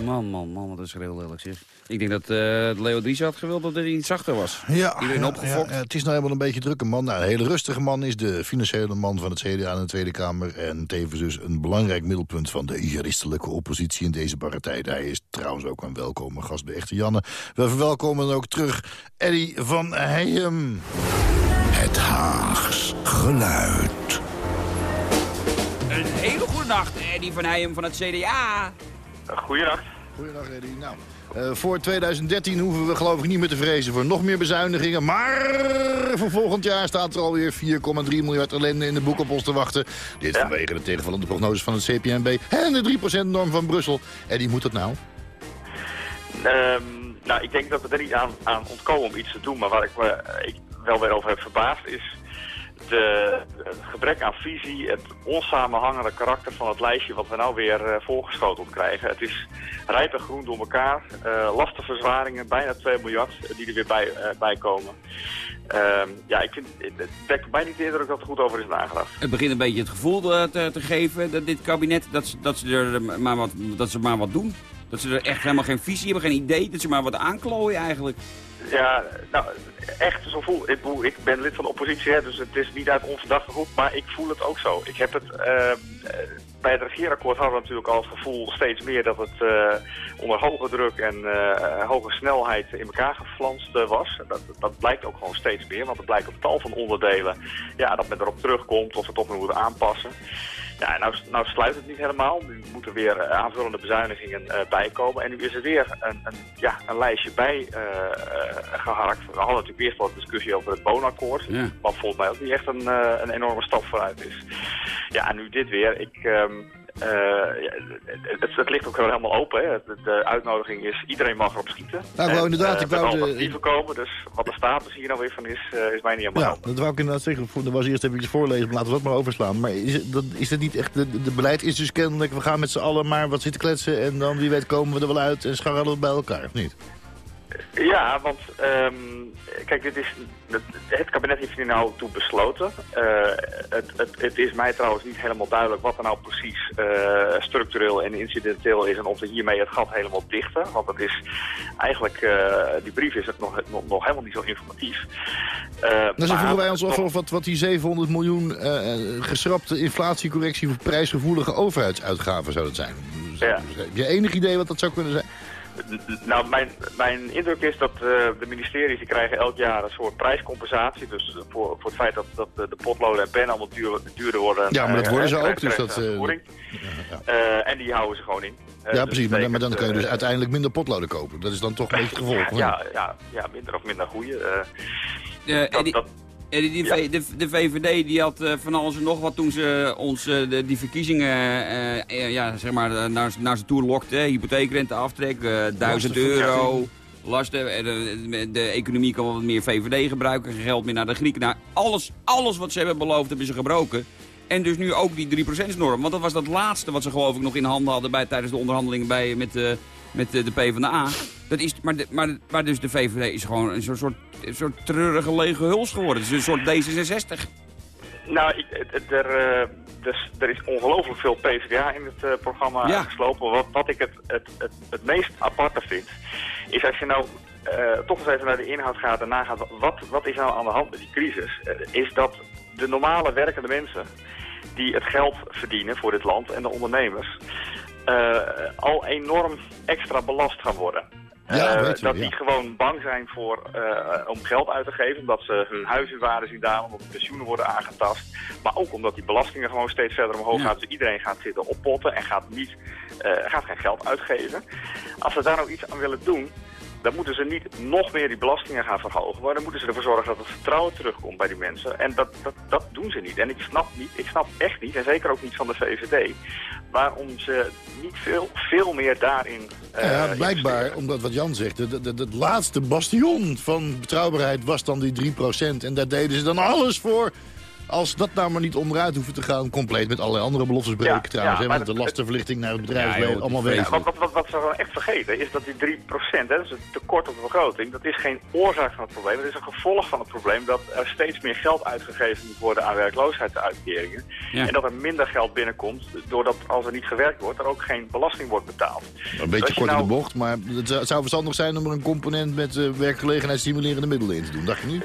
Man, man, man, wat is heel lelijk zeg. Ik denk dat uh, Leo Dries had gewild dat hij iets zachter was. Ja, Iedereen ja, opgefokt. Ja, het is nou helemaal een beetje drukke man. Nou, een hele rustige man is de financiële man van het CDA in de Tweede Kamer. En tevens dus een belangrijk middelpunt van de juristelijke oppositie in deze partij. Hij is trouwens ook een welkome gast bij Echte Janne. We verwelkomen ook terug Eddie van Heijem. Het Haags geluid. Een hele goede nacht, Eddie van Heijem van het CDA. Goeiedag. Goedendag, Eddie. Nou, uh, voor 2013 hoeven we geloof ik niet meer te vrezen voor nog meer bezuinigingen. Maar voor volgend jaar staat er alweer 4,3 miljard ellende in de boek op ons te wachten. Dit ja. vanwege de tegenvallende prognoses van het CPNB en de 3%-norm van Brussel. Eddie, moet dat nou? Um, nou, ik denk dat we er niet aan, aan ontkomen om iets te doen. Maar waar ik me ik wel weer over heb verbaasd is de, het gebrek aan visie, het onsamenhangende karakter van het lijstje wat we nou weer uh, voorgeschoteld krijgen. Het is rijp en groen door elkaar, uh, lastenverzwaringen, bijna 2 miljard die er weer bij, bij komen. Ehm, ja, ik vind, het wekt bij niet de indruk dat goed over is nagedacht. Het begint een beetje het gevoel te, te geven, dat dit kabinet, dat, dat, ze er maar wat, dat ze maar wat doen. Dat ze er echt helemaal geen visie hebben, geen idee, dat ze maar wat aanklooien eigenlijk. Ja, nou, echt zo voel ik. Ik ben lid van de oppositie, hè, dus het is niet uit onverdachte groep, maar ik voel het ook zo. Ik heb het, uh, bij het regeerakkoord hadden we natuurlijk al het gevoel steeds meer dat het uh, onder hoge druk en hoge snelheid in elkaar geflanst was. Dat, dat blijkt ook gewoon steeds meer, want het blijkt op tal van onderdelen ja, dat men erop terugkomt of het toch moet aanpassen. Ja, nou, nou sluit het niet helemaal. Nu moeten weer uh, aanvullende bezuinigingen uh, bijkomen. En nu is er weer een, een ja, een lijstje bij uh, geharkt. We hadden natuurlijk eerst wel een discussie over het boonakkoord. Ja. Wat volgens mij ook niet echt een, een enorme stap vooruit is. Ja, en nu dit weer. Ik, um, uh, het, het, ligt ook wel helemaal open. Hè. De, uitnodiging is, iedereen mag erop schieten. Nou, wou inderdaad, uh, ik wou de... komen, dus wat de status hier nou weer van is, uh, is mij niet helemaal Ja, dat wou ik inderdaad zeggen. Dat was eerst even voorlezen, maar laten we dat maar overslaan. Maar is dat, is het niet echt, de, de beleid is dus kennelijk, we gaan met z'n allen maar wat zitten kletsen... en dan wie weet komen we er wel uit en scharrelen we bij elkaar, of niet? Ja, want um, kijk, dit is, het kabinet heeft hier nou toe besloten. Uh, het, het, het, is mij trouwens niet helemaal duidelijk wat er nou precies uh, structureel en incidenteel is... en of we hiermee het gat helemaal dichten. Want het is eigenlijk, uh, die brief is het nog, nog, nog, helemaal niet zo informatief. dan vroegen wij ons af of wat, wat die 700 miljoen geschrapte inflatiecorrectie... voor prijsgevoelige overheidsuitgaven zou dat zijn. Ja. Heb je enig idee wat dat zou kunnen zijn? Nou, mijn, mijn indruk is dat uh, de ministeries die krijgen elk jaar een soort prijscompensatie. Dus voor, voor het feit dat, dat de potloden en pennen allemaal duur, duurder worden. Ja, maar dat uh, worden ze ook. Dus dat, uh, ja. en die houden ze gewoon in. ja, dus precies. Maar, maar, dan kun je dus uiteindelijk minder potloden kopen. Dat is dan toch een beetje het gevolg. Ja, ja, ja, minder of minder goede. dat. Dat, die, die ja. de, de, VVD die had uh, van alles en nog wat toen ze ons uh, de, die verkiezingen uh, ja, zeg maar, naar, naar ze toe lokte. Hypotheekrente aftrek, 1000 euro, lasten. De, de, economie kan wel wat meer VVD gebruiken, geld meer naar de Grieken. Nou, alles, alles wat ze hebben beloofd hebben ze gebroken. En dus nu ook die 3%-norm. Want dat was dat laatste wat ze geloof ik nog in handen hadden bij, tijdens de onderhandelingen bij, met, met de PvdA. Dat is, maar, de, maar, maar dus de VVD is gewoon een soort, soort, soort treurige lege huls geworden. Het is een soort D66. Nou, ik, er, uh, dus, er is ongelooflijk veel PvdA in het uh, programma ja. geslopen. Wat, wat ik het, het, het, het meest aparte vind, is als je nou uh, toch eens even naar de inhoud gaat en nagaat... wat, wat is nou aan de hand met die crisis? is dat de normale werkende mensen die het geld verdienen voor dit land en de ondernemers... al enorm extra belast gaan worden. Ja, uh, dat die gewoon bang zijn voor, uh, om geld uit te geven, omdat ze hun huizenwaarde zien dalen, omdat de pensioenen worden aangetast. Maar ook omdat die belastingen gewoon steeds verder omhoog gaan. Dus iedereen gaat zitten oppotten en gaat, niet, uh, gaat geen geld uitgeven. Als ze daar nou iets aan willen doen, dan moeten ze niet nog meer die belastingen gaan verhogen. Maar dan moeten ze ervoor zorgen dat het vertrouwen terugkomt bij die mensen. En dat, dat, dat doen ze niet. En ik snap, niet, ik snap echt niet, en zeker ook niet van de VVD, waarom ze niet veel, veel meer daarin... Uh, ja, blijkbaar, omdat wat Jan zegt, het laatste bastion van betrouwbaarheid was dan die 3%. En daar deden ze dan alles voor als dat nou maar niet onderuit hoeft te gaan, compleet met allerlei andere beloftes breken ja, trouwens. Ja, hè, want de lastenverlichting naar het bedrijfsleven, ja, allemaal weg. Wat, wat, wat, we echt vergeten is dat die 3%, hè, dus het tekort op de begroting, dat is geen oorzaak van het probleem. Dat is een gevolg van het probleem dat er steeds meer geld uitgegeven moet worden aan werkloosheidsuitkeringen. En dat er minder geld binnenkomt, doordat als er niet gewerkt wordt, er ook geen belasting wordt betaald. Een beetje dus kort nou... in de bocht, maar het zou verstandig zijn om er een component met uh, werkgelegenheidsstimulerende middelen in te doen, dacht je niet?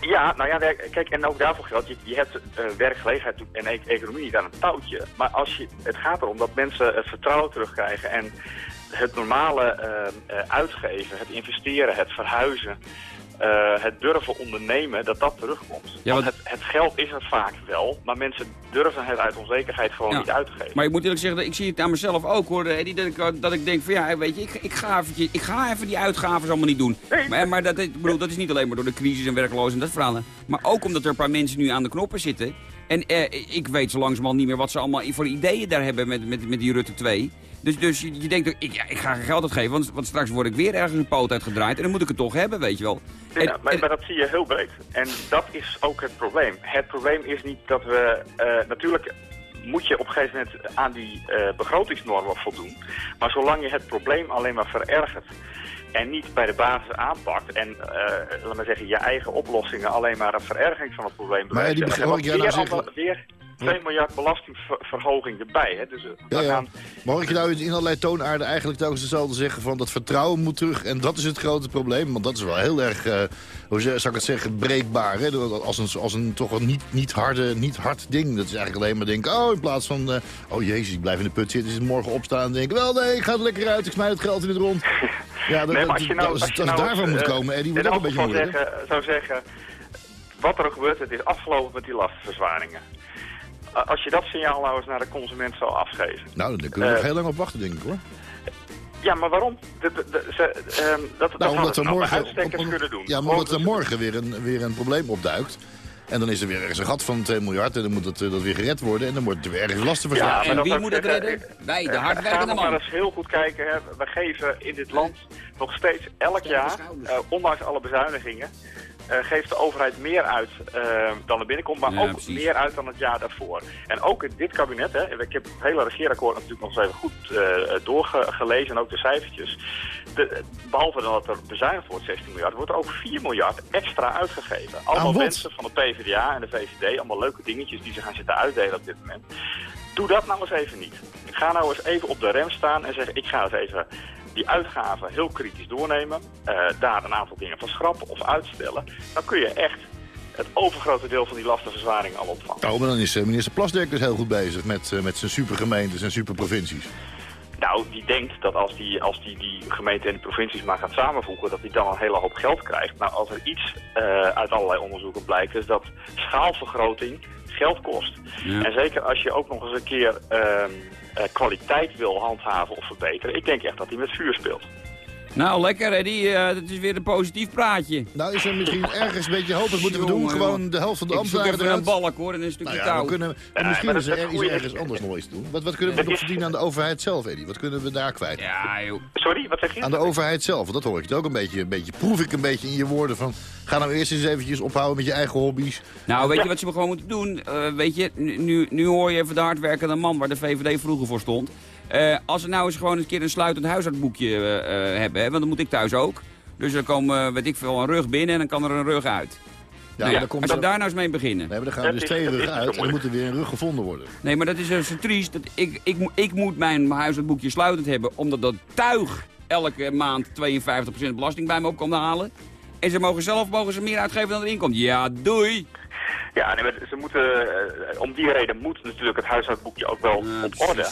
Ja, nou ja, kijk, en ook daarvoor geldt, je, hebt uh, werkgelegenheid en e economie niet aan een touwtje. Maar als je, het gaat erom dat mensen het vertrouwen terugkrijgen en het normale uh, uitgeven, het investeren, het verhuizen, uh, het durven ondernemen, dat dat terugkomt. Ja, Want het, het, geld is er vaak wel, maar mensen durven het uit onzekerheid gewoon niet uit te geven. Maar ik moet eerlijk zeggen, ik zie het aan mezelf ook hoor, Eddie, dat ik, dat ik denk van ja, weet je, ik, ik, ga, eventjes, ik ga even die uitgaven allemaal niet doen. Nee, maar, maar dat, ik bedoel, dat is niet alleen maar door de crisis en werkloosheid en dat verhaal. Maar ook omdat er een paar mensen nu aan de knoppen zitten. En eh, ik weet zo langzamerhand niet meer wat ze allemaal voor ideeën daar hebben met, met, met die Rutte 2. Dus, dus je, je denkt, ik, ja, ik ga geen geld uitgeven, want, want straks word ik weer ergens een poot uitgedraaid. En dan moet ik het toch hebben, weet je wel. Ja, maar, maar, dat zie je heel breed. En dat is ook het probleem. Het probleem is niet dat we... Uh, natuurlijk moet je op een gegeven moment aan die uh, begrotingsnormen voldoen. Maar zolang je het probleem alleen maar verergert en niet bij de basis aanpakt en, uh, laat maar zeggen, je eigen oplossingen alleen maar een vererging van het probleem Maar die begroting, ja, nou zeggen... weer 2 miljard belastingverhoging erbij. Hè? Dus, ja, ja. Gaan... Mag ik je nou in allerlei toonaarden eigenlijk telkens hetzelfde zeggen van dat vertrouwen moet terug en dat is het grote probleem? Want dat is wel heel erg, uh, hoe zou ik het zeggen, breekbaar. Hè? Als een, als een toch een niet, niet, harde, niet hard ding. Dat is eigenlijk alleen maar denken, oh in plaats van, uh, oh jezus, ik blijf in de put zitten, is morgen opstaan en denken, wel nee, ik ga er lekker uit, ik smijt het geld in het rond. Ja, dat, nee, als je nou, als, als, als, daarvan moet komen, Eddie, wordt ook een beetje moeilijk. Zeggen, zou zeggen, wat er gebeurt, het is afgelopen met die lastenverzwaringen als je dat signaal nou eens naar de consument zou afgeven. Nou, dan kunnen we nog heel lang op wachten, denk ik hoor. Ja, maar waarom? De, de, ze, um, dat, nou, omdat er morgen, op, kunnen doen. Ja, maar omdat er morgen weer een, weer een probleem opduikt. En dan is er weer ergens een gat van 2 miljard en dan moet dat, dat weer gered worden. En dan wordt er weer ergens lasten. Ja, en wie moet het redden? Wij, de hardwerkende man. We maar eens heel goed kijken. Hè. We geven in dit land nog steeds elk jaar, uh, ondanks alle bezuinigingen, geeft de overheid meer uit uh, dan er binnenkomt, maar ook meer uit dan het jaar daarvoor. En ook in dit kabinet, hè, ik heb het hele regeerakkoord natuurlijk nog eens even goed uh, doorgelezen en ook de cijfertjes. De, behalve dat er bezuinigd wordt 16 miljard, wordt er ook 4 miljard extra uitgegeven. Allemaal mensen van de PvdA en de VVD, allemaal leuke dingetjes die ze gaan zitten uitdelen op dit moment. Doe dat nou eens even niet. Ga nou eens even op de rem staan en zeg ik ga eens even die uitgaven heel kritisch doornemen, uh, daar een aantal dingen van schrappen of uitstellen, dan kun je echt het overgrote deel van die lastenverzwaring al opvangen. Oh, maar dan is uh, minister Plasdek dus heel goed bezig met, uh, met zijn supergemeentes en superprovincies. Nou, die denkt dat als die, als die die gemeenten en die provincies maar gaat samenvoegen... dat hij dan een hele hoop geld krijgt. Nou, als er iets uit allerlei onderzoeken blijkt... is dat schaalvergroting geld kost. En zeker als je ook nog eens een keer ehm, eh, kwaliteit wil handhaven of verbeteren. Ik denk echt dat hij met vuur speelt. Nou, lekker Eddie. Uh, dat is weer een positief praatje. Nou, is er misschien ergens een beetje hoop. moeten we doen. Gewoon de helft van de ambtenaren Ik een balk hoor en een stukje nou ja, touw. Kunnen, en misschien is er, is ergens anders nog iets doen. Wat, wat kunnen we nog verdienen aan de overheid zelf, Eddie? Wat kunnen we daar kwijt? Ja, joh. Sorry, wat zeg je? Aan de overheid zelf. Dat hoor ik het ook een beetje, een beetje. Proef ik een beetje in je woorden van... Ga nou eerst eens eventjes ophouden met je eigen hobby's. Nou, weet je wat ze gewoon moeten doen? Uh, weet je, nu, nu hoor je even de hardwerkende man waar de VVD vroeger voor stond. Uh, als we nou eens gewoon een keer een sluitend huisartsboekje uh, hebben, hè, want dan moet ik thuis ook. Dus dan komen, weet ik veel, een rug binnen en dan kan er een rug uit. Ja, nou ja, dan komt als we daar nou eens mee beginnen. Nee, maar dan gaan er dus twee ruggen uit en dan moet er weer een rug gevonden worden. Nee, maar dat is zo triest. Dat ik, ik, ik moet mijn huisartsboekje sluitend hebben, omdat dat tuig elke maand 52% belasting bij me op kan halen. En ze mogen zelf mogen ze meer uitgeven dan erin komt. Ja, doei! Ja, nee, ze moeten, uh, om die reden moet natuurlijk het huishoudboekje ook wel op orde.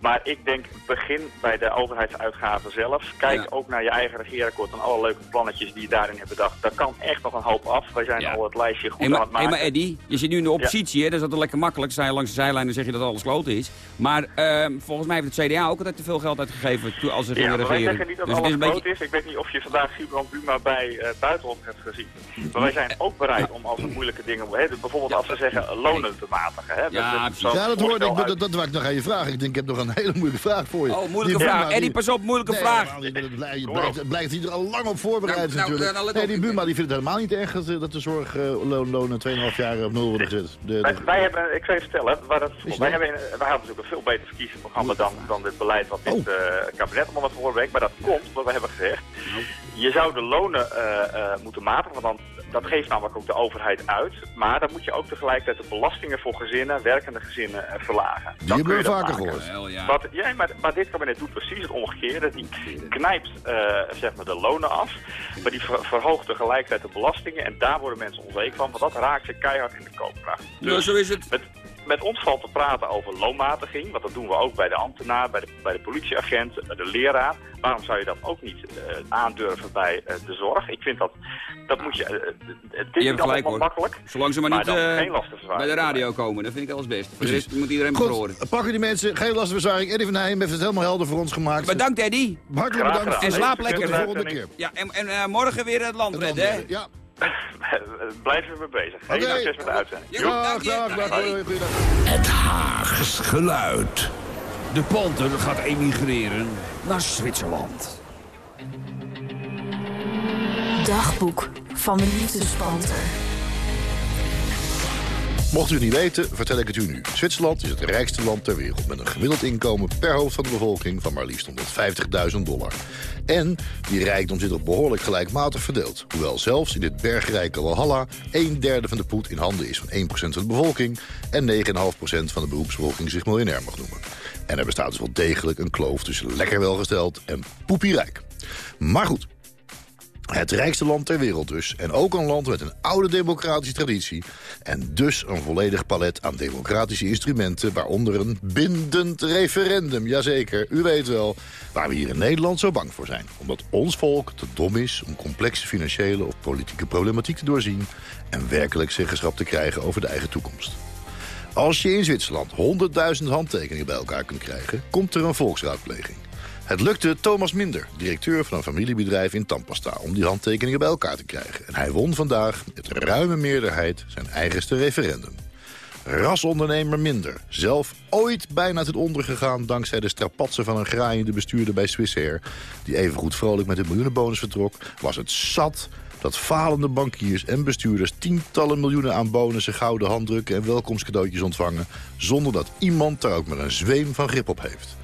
Maar ik denk, begin bij de overheidsuitgaven zelf. Kijk ook naar je eigen regeerakkoord en alle leuke plannetjes die je daarin hebt bedacht. Daar kan echt nog een hoop af. Wij zijn al het lijstje goed aan het maken. Hey, maar Eddie, je zit nu in de oppositie, hè? dat is altijd lekker makkelijk. Je langs de zijlijn en zeg je dat alles kloten is. Maar uh, volgens mij heeft het CDA ook altijd te veel geld uitgegeven als ze gingen regeren. wij zeggen niet dat dus alles is kloot is. Ik weet niet of je vandaag Siebrand Buma bij uh, Buitenland hebt gezien. Maar wij zijn ook bereid om als er moeilijke dingen... Hè, bijvoorbeeld als ze zeggen lonen te matigen. Hè, ja, dat, ja, dat hoorde ik. Dat, dat wou ik nog aan je vragen. Ik denk, ik heb nog een hele moeilijke vraag voor je. Oh, moeilijke vraag. Eddie, pas op, moeilijke vraag. Het blijkt, blijkt hij er al lang op voorbereid nou, nou, natuurlijk. Nou, nee, die Buma die vindt het helemaal niet erg dat de zorglonen uh, 2,5 jaar op nul worden gezet. De, wij, wij, hebben, ik zou je vertellen, waar dat, wij, hebben, wij hadden natuurlijk een veel beter verkiezingsprogramma dan, dan dit beleid wat dit uh, kabinet allemaal naar voren Maar dat komt, wat we hebben gezegd, je zou de lonen uh, moeten matigen, want dan dat geeft namelijk ook de overheid uit. Maar dan moet je ook tegelijkertijd de belastingen voor gezinnen, werkende gezinnen, uh, verlagen. Die hebben we vaker gehoord. Ja. Wat, ja, maar, maar, dit kabinet doet precies het omgekeerde. Die knijpt uh, zeg maar de lonen af, maar die verhoogt tegelijkertijd de belastingen. En daar worden mensen onzeker van, want dat raakt ze keihard in de koopkracht. Dus, ja, zo is het. Met, met ons valt te praten over loonmatiging, want dat doen we ook bij de ambtenaar, bij de, bij de politieagent, de leraar. Waarom zou je dat ook niet uh, aandurven bij uh, de zorg? Ik vind dat, dat moet je, uh, het is je gelijk, hoor. makkelijk. Zolang ze maar, maar niet bij de radio komen, dat vind ik alles best. Voor de rest moet iedereen Goed, horen. pakken die mensen, geen lastenverzwaring. Eddie van Heijem heeft het helemaal helder voor ons gemaakt. Bedankt Eddie. Hartelijk bedankt. En slaap lekker. Tot de volgende keer. Ja, en, en morgen weer het land redden, hè? Ja. Blijven we bezig. Heel okay. succes met de uitzending. Dag, dag, dag. Het Haags geluid. De panter gaat emigreren naar Zwitserland. Dagboek van de liefdespanter. Mocht u het niet weten, vertel ik het u nu. Zwitserland is het rijkste land ter wereld... met een gemiddeld inkomen per hoofd van de bevolking van maar liefst 150.000 dollar. En die rijkdom zit ook behoorlijk gelijkmatig verdeeld. Hoewel zelfs in dit bergrijke Walhalla... een derde van de poet in handen is van 1% van de bevolking... en 9,5% van de beroepsbevolking zich miljonair mag noemen. En er bestaat dus wel degelijk een kloof tussen lekker welgesteld en poepierijk. Maar goed, het rijkste land ter wereld dus. En ook een land met een oude democratische traditie. En dus een volledig palet aan democratische instrumenten... waaronder een bindend referendum. Jazeker, u weet wel waar we hier in Nederland zo bang voor zijn. Omdat ons volk te dom is om complexe financiële of politieke problematiek te doorzien... en werkelijk zeggenschap te krijgen over de eigen toekomst. Als je in Zwitserland 100.000 handtekeningen bij elkaar kunt krijgen... komt er een volksraadpleging. Het lukte Thomas Minder, directeur van een familiebedrijf in Tampasta... om die handtekeningen bij elkaar te krijgen. En hij won vandaag met ruime meerderheid zijn eigenste referendum. Rasondernemer Minder, zelf ooit bijna ten onder gegaan... dankzij de strapatsen van een graaiende bestuurder bij Swissair... die evengoed vrolijk met een miljoenenbonus vertrok... was het zat dat falende bankiers en bestuurders... tientallen miljoenen aan bonussen, gouden handdrukken en welkomstcadeautjes ontvangen... zonder dat iemand daar ook maar een zweem van grip op heeft.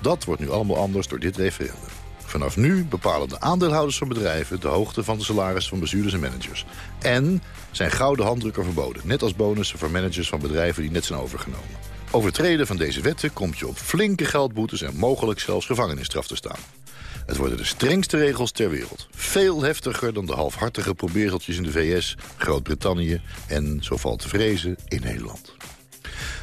Dat wordt nu allemaal anders door dit referendum. Vanaf nu bepalen de aandeelhouders van bedrijven... de hoogte van de salarissen van bestuurders en managers. En zijn gouden handdrukken verboden. Net als bonussen voor managers van bedrijven die net zijn overgenomen. Overtreden van deze wetten komt je op flinke geldboetes... en mogelijk zelfs gevangenisstraf te staan. Het worden de strengste regels ter wereld. Veel heftiger dan de halfhartige probeerseltjes in de VS, Groot-Brittannië... en, zo valt te vrezen, in Nederland.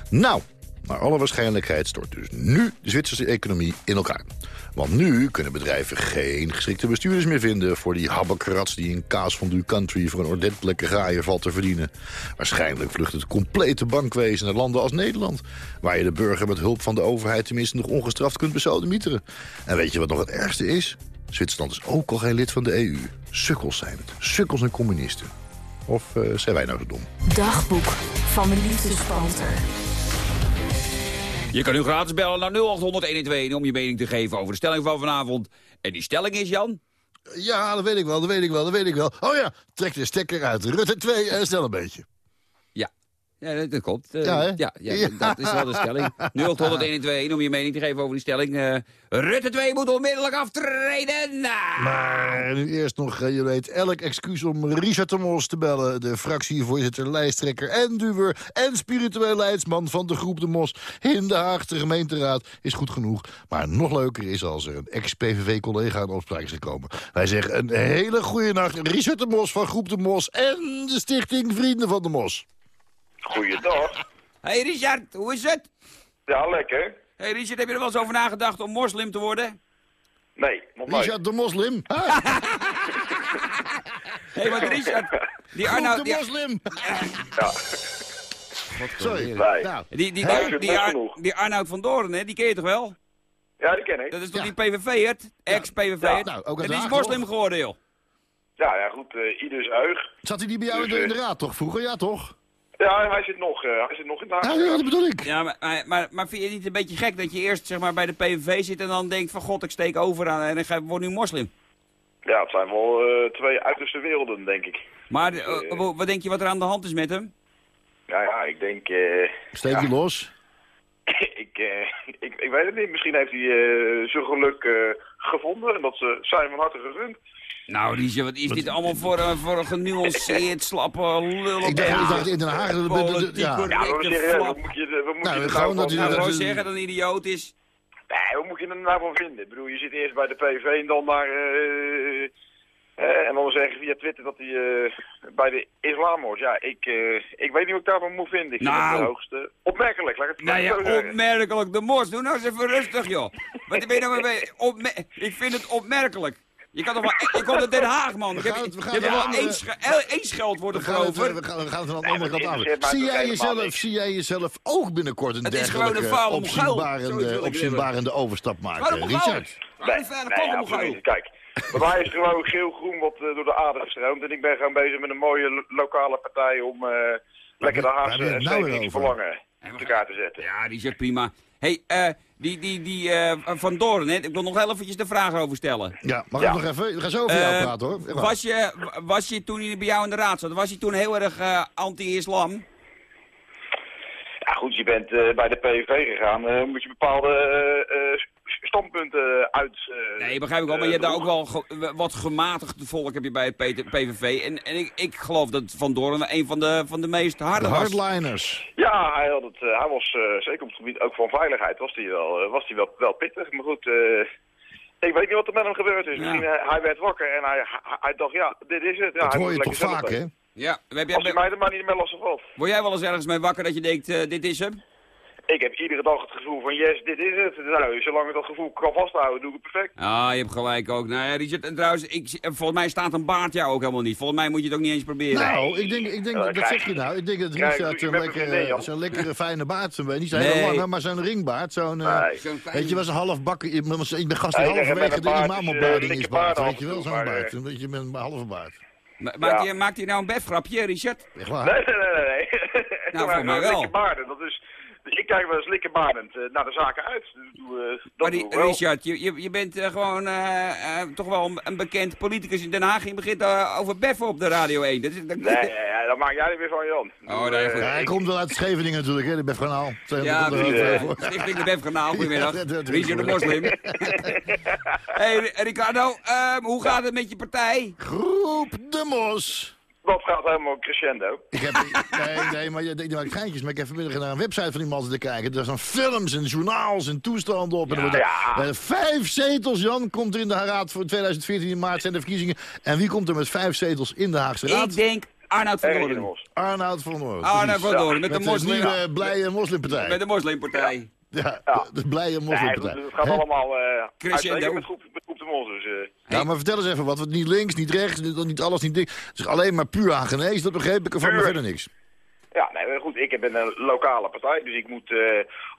Nou, naar alle waarschijnlijkheid stort dus nu de Zwitserse economie in elkaar. Want nu kunnen bedrijven geen geschikte bestuurders meer vinden... voor die habbekrats die in kaas van du country... voor een ordentelijke graaier valt te verdienen. Waarschijnlijk vlucht het complete bankwezen naar landen als Nederland... waar je de burger met hulp van de overheid... tenminste nog ongestraft kunt besodemieteren. En weet je wat nog het ergste is? Zwitserland is ook al geen lid van de EU. Sukkels zijn het. Sukkels en communisten. Of uh, zijn wij nou zo dom? Dagboek van de liefdespanter. Je kan nu gratis bellen naar 0800 om je mening te geven over de stelling van vanavond. En die stelling is, Jan? Ja, dat weet ik wel, dat weet ik wel, dat weet ik wel. Oh ja, trek de stekker uit Rutte 2 en stel een beetje. Ja, dat klopt. Uh, ja, ja, ja, dat is wel de stelling. 0800 om je mening te geven over die stelling. Uh, Rutte 2 moet onmiddellijk aftreden. Maar nu eerst nog, uh, je weet, elk excuus om Richard de Mos te bellen. De fractievoorzitter, lijsttrekker en duwer en spiritueel leidsman van de groep de Mos in de Haagse gemeenteraad is goed genoeg. Maar nog leuker is als er een ex-PVV-collega in opspraak is gekomen. Wij zeggen een hele goede nacht, Richard de Mos van groep de Mos en de stichting Vrienden van de Mos. Goeiedag. Hey Richard, hoe is het? Ja, lekker. Hey Richard, heb je er wel eens over nagedacht om moslim te worden? Nee, nog nooit. Richard de moslim. Hé, hey, wat Richard... Die Arnoud... de moslim. Ja. Sorry. Nee. Nou, Die, die, die, die, Ar- Arnoud van Doorn, hè, die ken je toch wel? Ja, die ken ik. Dat is toch Ja. die PVV, het? Ex-PVV, Ja, het? nou, ook en die is moslim geworden, joh. Ja, ja, goed. eh ieders uig. Zat hij die bij jou in de, in de raad toch vroeger? Ja, toch? Ja, hij zit nog, eh, hij zit nog in de Ja, ja, dat bedoel ik. Ja, maar, maar, maar, vind je het niet een beetje gek dat je eerst zeg maar, bij de PVV zit en dan denkt van god, ik steek over aan en ik ga- word nu moslim? Ja, het zijn wel eh, twee uiterste werelden, denk ik. Maar eh, wat denk je wat er aan de hand is met hem? Ja, ja, ik denk... eh, Steek ja, je los. ik, ik, ik weet het niet. Misschien heeft hij eh, zijn geluk eh, gevonden en dat ze zijn van harte gegund. Nou, Riesje, wat is dit allemaal voor, eh, voor een genuanceerd, slappe lullen? Ik dacht, ik dacht in Den Haag... de- de- de- ja. Ja, maar moet je, wat moet Nou, je er gewoon nou dat Nou, dat zeggen dat een idioot is. Nee, wat moet je er nou van vinden? Ik bedoel, je zit eerst bij de PV en dan naar... eh, eh, en dan zeggen via Twitter dat hij eh, bij de islam hoort. Ja, ik, eh, ik weet niet wat ik daarvan moet vinden. Ik vind Nou. het de hoogste opmerkelijk, laat ik het Nou ja, opmerkelijk, de mos. Doe nou eens even rustig, joh. Wat ben je nou mee? Opmer- ik vind het opmerkelijk. Je kan toch wel... Ik kom uit Den Haag, man. Ik heb, gaan het- we gaan je hebt het toch wel één, el- één scheldwoord We gaan, het, we, gaan, de andere kant af. Zie jij, jezelf, zie jij jezelf ook binnenkort een Het is gewoon dergelijke een opzienbarende, opzienbarende overstap maken? Richard? Nee. Kijk, bij mij is gewoon geel-groen wat eh, door de ader gestroomt. En ik ben gewoon bezig met een mooie lo- lokale partij om eh, lekker de Haagse nou Stevingsbelangen we op elkaar te zetten. Ja, die zegt prima. Hey, eh, die, die, die eh, Van Doorn, hè, ik wil nog eventjes de vraag over stellen. Ja, mag Ja. ik nog even? Ik ga zo over jou Eh, praten hoor. Was, je, was je toen hij bij jou in de raad zat, was hij toen heel erg anti-islam? Ja goed, je bent eh, bij de PVV gegaan. eh, moet je bepaalde eh, eh, standpunten uit... eh, Nee, begrijp ik wel, maar je hebt daar ook wel ge- wat gematigd volk heb je bij het PVV. En, en ik, ik geloof dat Van Doorn een van de, van de meest De harde was. hardliners. Ja, hij, had het, eh, hij was eh, zeker op het gebied ook van veiligheid was hij wel, eh, was hij wel, wel pittig. Maar goed, eh, ik weet niet wat er met hem gebeurd is. Ja. Misschien, eh, hij werd wakker en hij, hij, hij dacht, ja, dit is het. Ja, Dat hij hoor je toch vaak, hè? Ja, heb jij, Als mij er maar niet meer lastig valt. word jij wel eens ergens mee wakker dat je denkt, eh, dit is hem? Ik heb iedere dag het gevoel van, yes, dit is het. Nou, zolang ik dat gevoel kan vasthouden, doe ik het perfect. Ah, je hebt gelijk ook. Nou ja, Richard, en trouwens, ik, zie- volgens mij staat een baard jou ook helemaal niet. Volgens mij moet je het ook niet eens proberen. Nou, ik denk, ik denk dat zeg je nou. Ik denk dat Richard zo'n lekkere, zo'n lekkere fijne baard, zo'n beetje. niet zo'n Nee. hele lange, maar zo'n ringbaard. Zo'n, eh, weet je, was een half bakken. Ik ben gast die halverwege de imamopleiding eh, is baard. baard Weet je wel, zo'n baard. eh, Een beetje met een halve baard. Ma- Maakt hij nou een befgrapje, Richard? Nee, nee, nee, nee. Nou, voor mij wel. Dat is... Dus ik kijk wel eens likkebaardend eh, naar de zaken uit. Dus doe, eh, dat Maar doe die, ik wel. Richard, je, je, je bent eh, gewoon toch wel een, bekend politicus in Den Haag. Je begint over beffen op de Radio 1. Dat is, dat, Nee, dat maak jij niet weer van Jan. Oh, Doe, nee, goed. Ja, hij komt wel uit Scheveningen natuurlijk, hè, de Bef Kanaal. Ja, Stichting de Befkanaal, goedemiddag. Richard de Moslim. hey, Ricardo, ehm, hoe gaat het met je partij? Groep de Mos. Dat gaat helemaal crescendo. Ik heb, nee, nee, maar je, maakt geintjes. Maar ik heb vanmiddag naar een website van die man te kijken. Er staan films en journaals en toestanden op. En er Ja. eh, vijf zetels, Jan, komt er in de raad voor 2014 in maart zijn de verkiezingen. En wie komt er met vijf zetels in de Haagse Raad? Ik denk Arnoud van Doorn. Arnoud van Noord. Arnoud van Doorn, met de Met de moslim. nieuwe blije moslimpartij. Met de moslimpartij. Ja, Ja. de blije moslimpartij. het, het gaat allemaal eh Crescendo. uitstekend met groep, met groep de mos. Dus, eh, Ja, maar vertel eens even wat. wat niet links, niet rechts, niet, niet alles, niet dik. Het is alleen maar puur aan genees. Dat begreep ik ervan, maar verder niks. ja, nee, maar goed, ik ben een lokale partij, dus ik moet eh,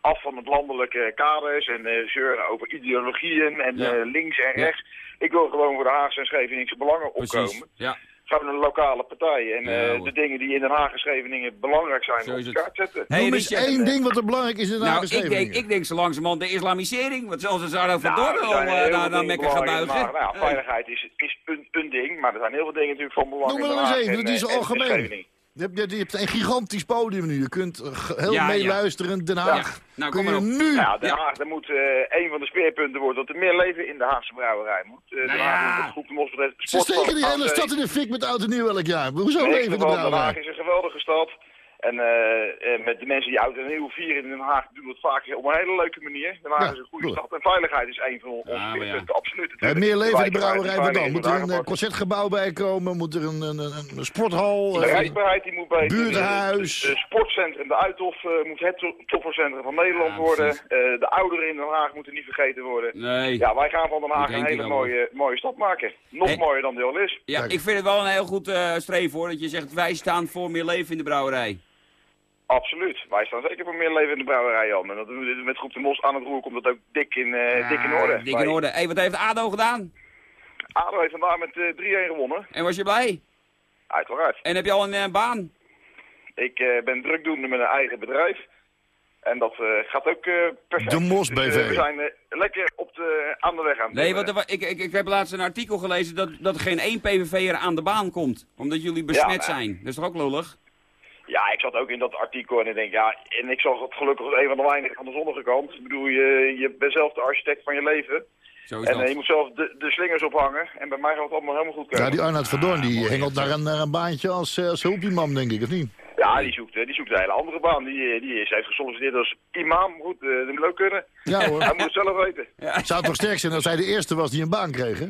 af van het landelijke kaders en eh, zeuren over ideologieën en Ja. eh, links en Ja. rechts. Ik wil gewoon voor de Haagse en Scheveningse belangen Precies. opkomen. Ja. Gewoon een lokale partij en Ja, eh, hoor. de dingen die in Den Haag en Scheveningen belangrijk zijn Zo op is het. elkaar te zetten. Hey, Noem eens één ding wat er belangrijk is in de Nou, Haagse ik denk, ik denk zo langzamerhand de islamisering. Want zelfs als Arnoud van Nou, zijn eh, veel naar, naar dingen Mekka gaat Den buigen. Haag. Nou, ja, veiligheid is, is een, een ding, maar er zijn heel veel dingen natuurlijk van belang Noem er Den eens Haag één, en, dat is eh, en- en algemeen. Je hebt, je, je hebt een gigantisch podium nu. Je kunt eh, heel Ja, ja. meeluisteren. Den Haag. Ja. Nou, Kun kom maar je nu... Ja, Den. Haag, dat moet eh, een van de speerpunten worden dat er meer leven in de Haagse brouwerij moet. Eh, Den Nou Haag ja. moet het goed. Ze steken die hele stad in de fik met oud en nieuw elk jaar. Hoezo leven in de Den Haag brouwerij? is een geweldige stad. En uh, met de mensen die oud en nieuw vieren in Den Haag doen het vaak op een hele leuke manier. Den Haag is een goede stad en veiligheid is een van onze ja, ja. absoluut. Ja, meer leven in de brouwerij, wat dan? Moet er een concertgebouw bij komen? Moet er een, een, een sporthal? De bereikbaarheid die moet bij buurthuis? De, sportcentrum, de Uithof uh, moet het toppercentrum van Nederland worden. Uh, de ouderen in Den Haag moeten niet vergeten worden. Nee. Ja, wij gaan van Den Haag een hele mooie, mooie stad maken. Nog mooier dan die al is. Ja, ik vind het wel een heel goed streven hoor, dat je zegt wij staan voor meer leven in de brouwerij. Absoluut. Wij staan zeker voor meer leven in de brouwerij, Jan. En dat doen we met Groep de Mos aan het roer, komt dat ook dik in, uh, dik in orde. Dik in orde. Hey, wat heeft ADO gedaan? ADO heeft vandaag met uh, 3-1 gewonnen. En was je blij? Uiteraard. En heb je al een uh, baan? Ik uh, ben drukdoende met een eigen bedrijf. En dat gaat ook perfect. De Mos BV. Dus, we zijn lekker op de, aan de weg aan Nee, want ik, ik, ik heb laatst een artikel gelezen dat, dat er geen één PVV'er aan de baan komt. Omdat jullie besmet ja, zijn. Dat is toch ook lullig? Ja, ik zat ook in dat artikel en ik denk, ja, en ik zag het gelukkig als een van de weinigen van de zonnige kant. Ik bedoel, je, je bent zelf de architect van je leven. Zo en uh, je moet zelf de, de slingers ophangen. En bij mij gaat het allemaal helemaal goed komen. Ja, die Arnoud Verdorn, die ah, hengelt naar een, naar een baantje als, uh, als hulpimam, denk ik, of niet? Ja, die zoekt, die zoekt een hele andere baan. Die, die is, heeft gesolliciteerd als imam. Goed, uh, dat moet ook kunnen. Ja hoor. Hij moet het zelf weten. Ja. Zou het toch sterk zijn als hij de eerste was die een baan kreeg, hè?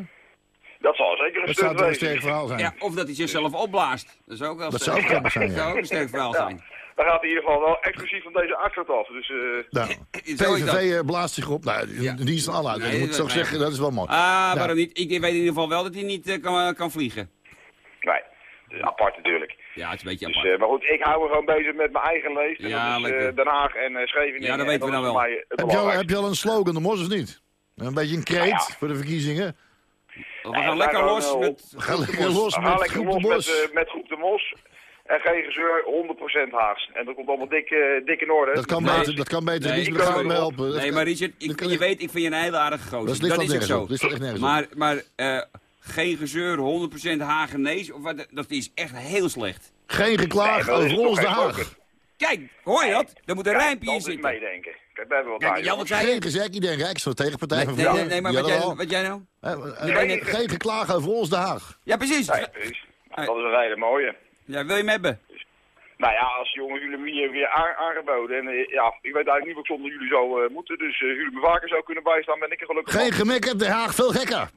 Dat zal zeker een dat zou een sterk verhaal zijn. Ja, of dat hij zichzelf opblaast. Dat, is ook wel dat zou ook zijn, Dat zou ook een sterk verhaal zijn dan gaat hij in ieder geval wel exclusief van deze uitstoot af. Dus, uh... nou, PVV eh, blaast zich op. Nou, ja. die is al uit. Nee, ik moet zo zeggen, dat is wel mooi. Ah, ja. waarom niet? Ik weet in ieder geval wel dat hij niet uh, kan, kan vliegen. Nee, dus apart natuurlijk. Ja, het is een beetje dus, apart. Uh, maar goed, ik hou me gewoon bezig met mijn eigen leven. Ja, dat is Den Haag en Scheveningen. Ja, dat weten we nou wel. Heb je, al, heb je al een slogan, de Mos of niet? Een beetje een kreet voor de verkiezingen? We gaan lekker los met... We gaan lekker los met Groep de Mos. Met Groep de Mos. En geen gezeur, 100% Haags. En dat komt allemaal dik, uh, dik in orde. Dat kan nee. beter, dat kan beter nee, niet helpen. nee, maar Richard, ik, je, je weet, ik vind je een hele aardige gozer. Dat, dat is ook zo. Dat is echt maar maar uh, geen gezeur, 100% Hagenees, of wat, dat is echt heel slecht. Geen geklaag nee, over ons de Haag. Kijk, hoor je dat? Er moet een rijmpje in zitten. meedenken. Kijk, daar hebben we wat Jan, wat zei Geen gezegd, iedereen Rijks van de tegenpartij nee, van nee, nee, nee, maar wat jij, wat jij nou? Uh, geen geklaag over ons de Haag. Ja, precies. Nee, precies. Nou, dat is een hele mooie. Ja, wil je hem hebben? Nou ja, als jongens jullie me hier weer aangeboden. En uh, ja, ik weet eigenlijk niet wat ik zonder jullie zou uh, moeten. Dus uh, jullie me vaker zou kunnen bijstaan, ben ik er gelukkig Geen gemekker, De Haag veel gekker.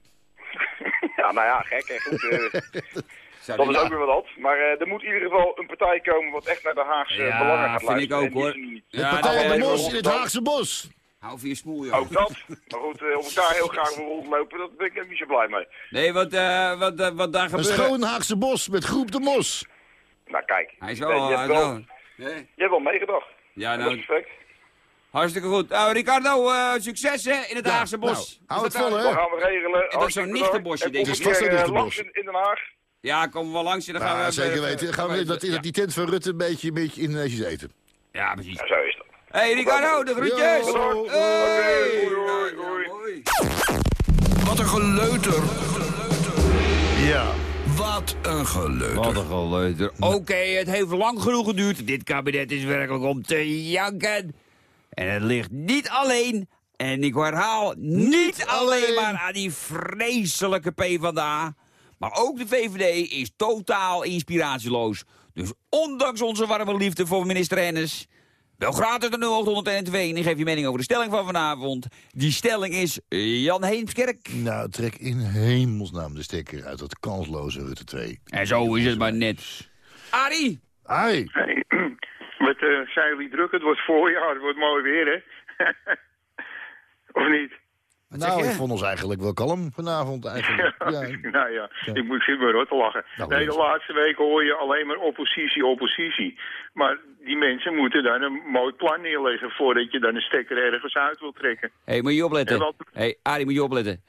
ja, nou ja, gek en goed. dat is ook weer wat. Maar er moet in ieder geval een partij komen wat echt naar de Haagse ja, belangen gaat luisteren. vind ik ook hoor. De partij van de Mos in het Haagse Bos. Hou van je smoel, joh. Ook dat. Maar goed, op elkaar heel graag weer rondlopen, daar ben ik niet zo blij mee. Nee, wat, wat, wat daar gebeurt... Een schoon Haagse Bos met groep de Mos. Nou kijk. Hij is wel, je, hebt wel, nee. je hebt wel meegedacht. Ja, nou. Respect. Hartstikke goed. Nou, Ricardo, uh, succes hè, in het ja, Haagse bos. Nou, hou het vol, hè? Dat gaan we regelen. En dat is zo'n nichterbosje, denk ik. Het is vast een. In Den Haag. Ja, komen we wel langs. Dan gaan ja, we zeker weten. Dan gaan we dat, dat die tent van Rutte een beetje, een beetje Indonesisch eten. Ja, precies. Ja, zo is dat. Hé, hey, Ricardo, de groetjes. Hey. Hoi, hoi, hoi. Wat een geleuter. Ja. Wat een geleuter. Wat een geleuter. Oké, het heeft lang genoeg geduurd. Dit kabinet is werkelijk om te janken. En het ligt niet alleen, en ik herhaal, niet alleen maar aan die vreselijke PvdA. Maar ook de VVD is totaal inspiratieloos. Dus ondanks onze warme liefde voor minister Hennis... Wel gratis de 0801 en geef je mening over de stelling van vanavond. Die stelling is Jan Heemskerk. Nou, trek in hemelsnaam de stekker uit dat kansloze Rutte 2. En zo is het maar net. Arie! Arie! Hey, wat uh, zijn jullie druk? Het wordt voorjaar, het wordt mooi weer, hè? of niet? Nou, ik vond ons eigenlijk wel kalm vanavond. Eigenlijk. Ja, nou ja, ik moet zitten rot te lachen. Nou, nee, de laatste weken hoor je alleen maar oppositie, oppositie. Maar die mensen moeten dan een mooi plan neerleggen... voordat je dan een stekker ergens uit wil trekken. Hé, hey, moet je opletten. Hé, hey, Arie, moet je opletten.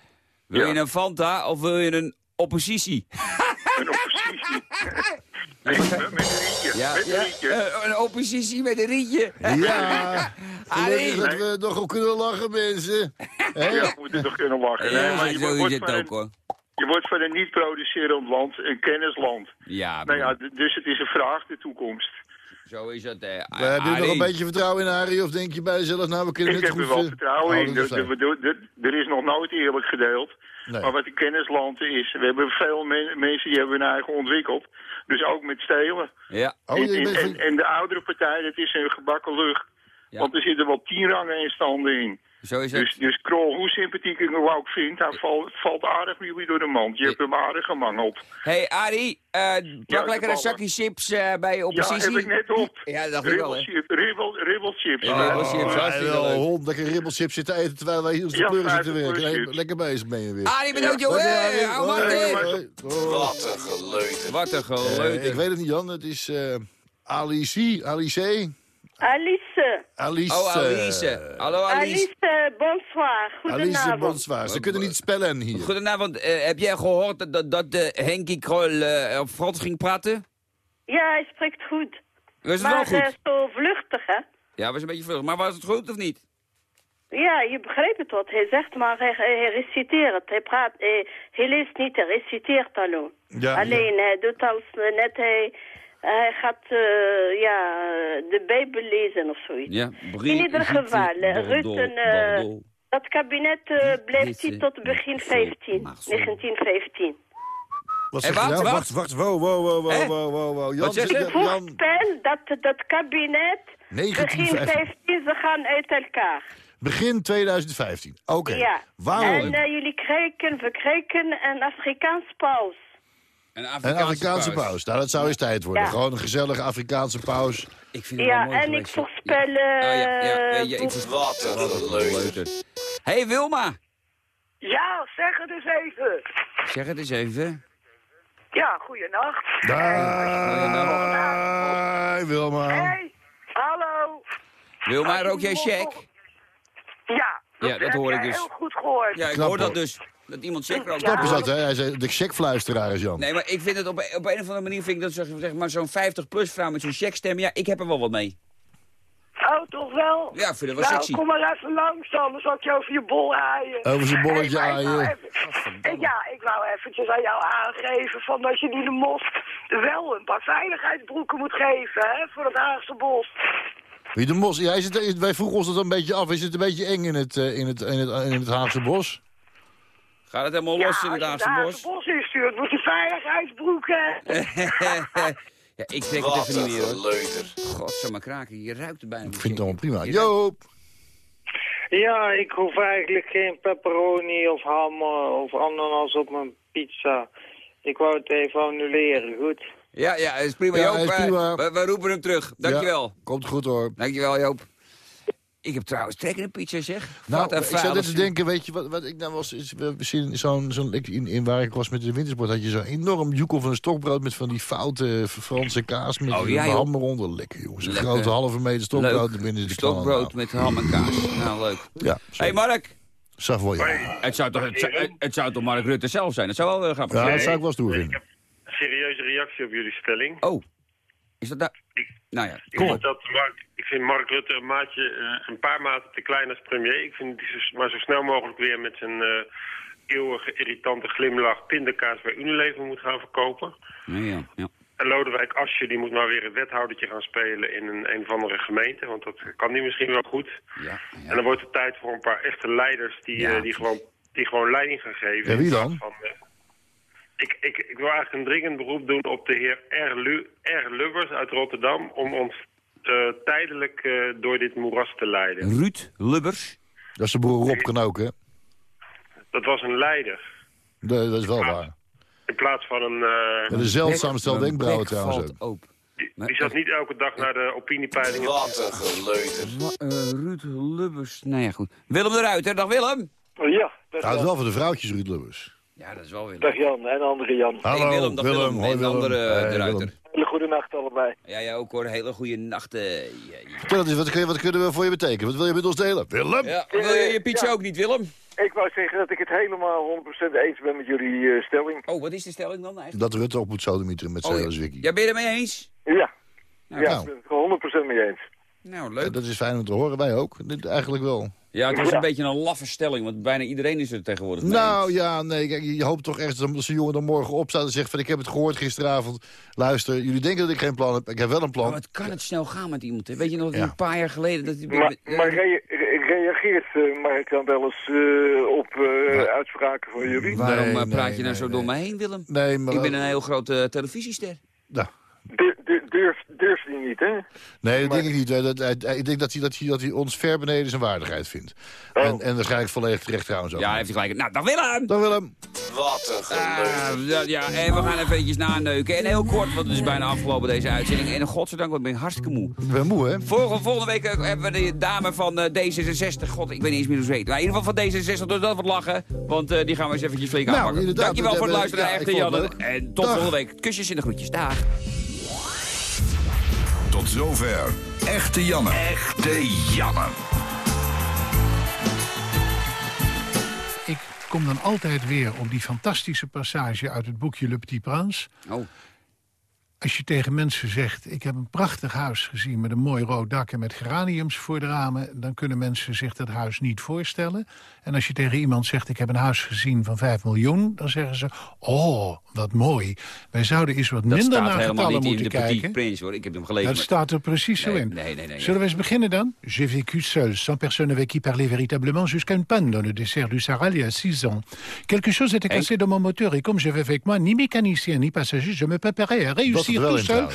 Wil je een Fanta of wil je een oppositie? een oppositie. met, een rietje. Ja, met een, rietje. Uh, een oppositie met een rietje. Ja, Arie. dat we nog op kunnen lachen, mensen. Ja, we moeten toch kunnen lachen. Ja, maar je wordt het ook, hoor. Je wordt van een niet-producerend land een kennisland. Ja, nou ja, dus het is een vraag, de toekomst. Zo is het. Eh, maar heb je nog een beetje vertrouwen in Arie? Of denk je bij jezelf, nou we kunnen ik goed... Ik heb er wel vertrouwen in. Er is nog nooit eerlijk gedeeld. Nee. Maar wat de kennisland is, we hebben veel men mensen die hebben hun eigen ontwikkeld. Dus ook met stelen. Ja. Oh, en, en, en, de oudere partij, dat is een gebakken lucht. Ja. Want er zitten wel tien rangen in standen in. Zo is het. Dus, dus Krol, hoe sympathiek ik hem ook vind, hij valt, valt aardig bij jullie door de mand. Je hebt hem aardig gemangeld. Hé, hey, Arie, uh, plak lekker een zakje chips uh, bij je oppositie. Ja, heb ik net op. Ja, dat dacht ik wel, hè. Ribbel. Ja, ribbelchips, ja, ja, wel hond, lekker ribbelchips zitten eten terwijl wij hier ons de pleuren zitten werken. Lekker bezig ben je weer. Arie, bedankt, joh. Hey, maar Wat een geleuter. Wat een geleuter. ik weet het niet, Jan. Het is uh, Alice, Alice. Alice. Alice. Oh, Alice. Hallo, Alice. Alice, bonsoir. Goedenavond. Alice, bonsoir. Ze kunnen niet spellen hier. Goedenavond. Uh, heb jij gehoord dat, dat de Henkie Krol uh, op Frans ging praten? Ja, hij spreekt goed. Was het maar, wel goed? Maar zo vluchtig, hè? Ja, was een beetje vluchtig. Maar was het goed of niet? Ja, je begreep het wat. Hij zegt maar, hij, hij reciteert. Hij praat, hij, hij leest niet, hij reciteert alleen. Ja, alleen, ja. hij doet als net hij... Hij gaat uh, ja, de Bijbel lezen of zoiets. Ja, In ieder geval, Rutte, uh, dat kabinet uh, blijft hier tot begin 15, 1915. Wat zeg nou? Wacht, wacht, wow, wow, wow, wow, wow, wow, wow. Jan, Wat zeg je? Ik voorspel dat dat kabinet 1915. begin 15, ze gaan uit elkaar. Begin 2015, oké. Okay. Ja, Waarom? en jullie krijgen, we krijgen een Afrikaans paus. Een Afrikaanse, een Afrikaanse paus. paus. Nou, dat zou eens tijd worden. Ja. Gewoon een gezellige Afrikaanse paus. Ik vind het ja, mooi en geweest. ik voorspel... Ah, ja, ja, ja, ik voorspel... Wat een leuter. Hé, hey, Wilma. Ja, zeg het eens even. Zeg het eens even. Ja, goeienacht. Daai, Wilma. Hey, hallo. Wilma, rook jij check? Ja, dat, ja, dat hoor ik dus. heel goed gehoord. Ja, ik Knap, hoor dat dus. Dat iemand check rookt. Knap is dat, hè? Hij zei de checkfluisteraar is Jan. Nee, maar ik vind het op, op een of andere manier vind ik dat zeg, zeg maar zo'n 50-plus vrouw met zo'n checkstem. Ja, ik heb er wel wat mee. Oh, toch wel? Ja, ik vind het wel nou, sexy. kom maar even langs dan, dan zal ik je over je bol aaien. Over zijn bolletje Hey, maar ik wou aaien. even- Ja, ik wou eventjes aan jou aangeven van dat je die de Mosk wel een paar veiligheidsbroeken moet geven, hè, voor het Haagse bos. Wie de mos? Ja, is het, wij vroegen ons dat een beetje af. Is het een beetje eng in het, eh, in het, in het, in het Haagse bos? Gaat het helemaal ja, los in het als je het bos? Bos instuurt, moet je veiligheidsbroeken. ja, ik trek het even niet meer hoor. geleuter. Godsamme kraken, je ruikt er bijna. Ik vind het allemaal prima. Je Joop! Ja, ik hoef eigenlijk geen pepperoni of ham eh, of ananas op mijn pizza. Ik wou het even annuleren, goed? Ja, ja, is prima. Ja, Joop, is eh, prima. We, we roepen hem terug. Dankjewel. Ja, komt goed hoor. Dankjewel, Joop. Ik heb trouwens trek in een pizza, zeg. Nou, Wat een ik zat vuile net te denken, weet je wat, wat ik nou was? Is, we zien zo'n, zo'n, ik- in, in waar ik was met de wintersport, had je zo'n enorm joekel van een stokbrood met van die foute Franse kaas met Oh, ja, ham eronder. Lekker jongens, een grote halve meter stokbrood Leuk. binnen de. Stokbrood met ham en kaas. Nou, leuk. Ja, Hé, hey, Mark. Zag wel, ja. Het zou, toch, het, zou, het- het zou toch Mark Rutte zelf zijn? Dat zou wel uh, grappig Ja, dat zou ik wel stoer vinden. Een serieuze reactie op jullie stelling. Oh, is dat daar? Nou ja, Ik vind, dat Mark, ik vind Mark Rutte een, maatje, eh, een paar maten te klein als premier. Ik vind dat hij zo, maar zo snel mogelijk weer met zijn eh, eeuwige irritante glimlach pindakaas bij Unilever moet gaan verkopen. ja, ja, ja. En Lodewijk Asje die moet maar weer een wethoudertje gaan spelen in een, een of andere gemeente. Want dat kan die misschien wel goed. ja, En dan wordt het tijd voor een paar echte leiders die, Ja, eh, die, gewoon, die gewoon leiding gaan geven. Ja, wie dan? Van, eh, ik, ik, ik wil eigenlijk een dringend beroep doen op de heer R. Lu R. Lubbers uit Rotterdam... om ons eh, tijdelijk eh, door dit moeras te leiden. Ruud Lubbers. Dat is de broer Rob kan ook, hè? Dat was een leider. Dat, dat is wel waar. In plaats van een... eh, Met een zeldzaam stel Mijn wenkbrauwen bek trouwens ook. open. die, die zat niet elke dag naar de opiniepeilingen. Wat een geleuter. Eh, Ruud Lubbers. Nou ja, goed. Willem eruit, hè? Dag Willem. Ja, dag Houdt Jan. wel van de vrouwtjes, Ruud Lubbers. Ja, dat is wel Willem. Dag Jan en andere Jan. Hallo, Willem, dag Willem. Hoi, En de andere, Hey, de ruiter. Willem. Hele goede nacht allebei. Ja, jij ook hoor. Hele goede. Vertel het eens, wat, kun je- wat kunnen we voor je betekenen? Wat wil je met ons delen? Willem? Ja, wil je je pizza Ja. ook niet, Willem? Ik wou zeggen dat ik het helemaal 100% eens ben met jullie eh, stelling. Oh, wat is de stelling dan eigenlijk? Dat Rutte op moet sodemieteren met Oh, hele zwikkie. Ja, ben je het mee eens? Ja, Nou, ja nou. ik ben het er 100% mee eens. Nou, Ja, leuk. dat is fijn om te horen. Wij ook. Dit- Eigenlijk wel. Ja, het was een beetje een laffe stelling, want bijna iedereen is er tegenwoordig mee. Nou ja, nee, kijk, je hoopt toch echt dat zo'n jongen dan morgen opstaat en zegt van... ik heb het gehoord gisteravond, luister, jullie denken dat ik geen plan heb, ik heb wel een plan. Maar het kan het snel gaan met iemand, hè? Weet je nog, een paar jaar geleden... Dat die, maar, maar reageert uh, Mark dan wel eens uh, op uh, uitspraken van jullie? Waarom nee, praat je nou zo door me heen, Willem? Nee, maar... Ik ben een heel grote televisiester. Nou, durft hij niet, hè? Nee, dat denk ik niet. Dat, ik denk dat hij, dat, hij, dat hij ons ver beneden zijn waardigheid vindt. Oh. En, en waarschijnlijk volledig terecht trouwens ook. Ja, heeft hij gelijk. Nou, dan Willem! Dan Willem! Wat een geluk. Uh, ja, en we gaan even eventjes naneuken. En heel kort, want het is bijna afgelopen deze uitzending. En godzijdank, want ik ben hartstikke moe. Ik ben moe, hè? Volgende, volgende week eh, hebben we de dame van uh, D66. God, ik weet niet eens meer hoe ze heet. Maar in ieder geval van D66, door dat wat lachen. Want uh, die gaan we eens eventjes flink nou, aanpakken. Dankjewel voor het luisteren naar Echte Janne. En tot volgende week. Kusjes in de groetjes. Dag. Tot zover. Echte Janne. Echte Janne. Ik kom dan altijd weer op die fantastische passage uit het boekje Le Petit Prince. Oh. Als je tegen mensen zegt, ik heb een prachtig huis gezien... met een mooi rood dak en met geraniums voor de ramen... dan kunnen mensen zich dat huis niet voorstellen. En als je tegen iemand zegt, ik heb een huis gezien van 5 miljoen... dan zeggen ze, oh, wat mooi. Wij zouden eens wat minder naar getallen moeten kijken. Prince, hoor. Ik heb hem gelezen. Dat staat er precies zo in. Nee, nee, nee, Zullen we eens beginnen dan? J'ai vécu seul, sans personne avec qui parler véritablement... jusqu'à une panne dans le dessert du Saral il y a 6 ans. Quelque chose était cassé dans mon moteur... et comme j'avais avec moi ni mécanicien ni passager... je me préparais à réussir tout seul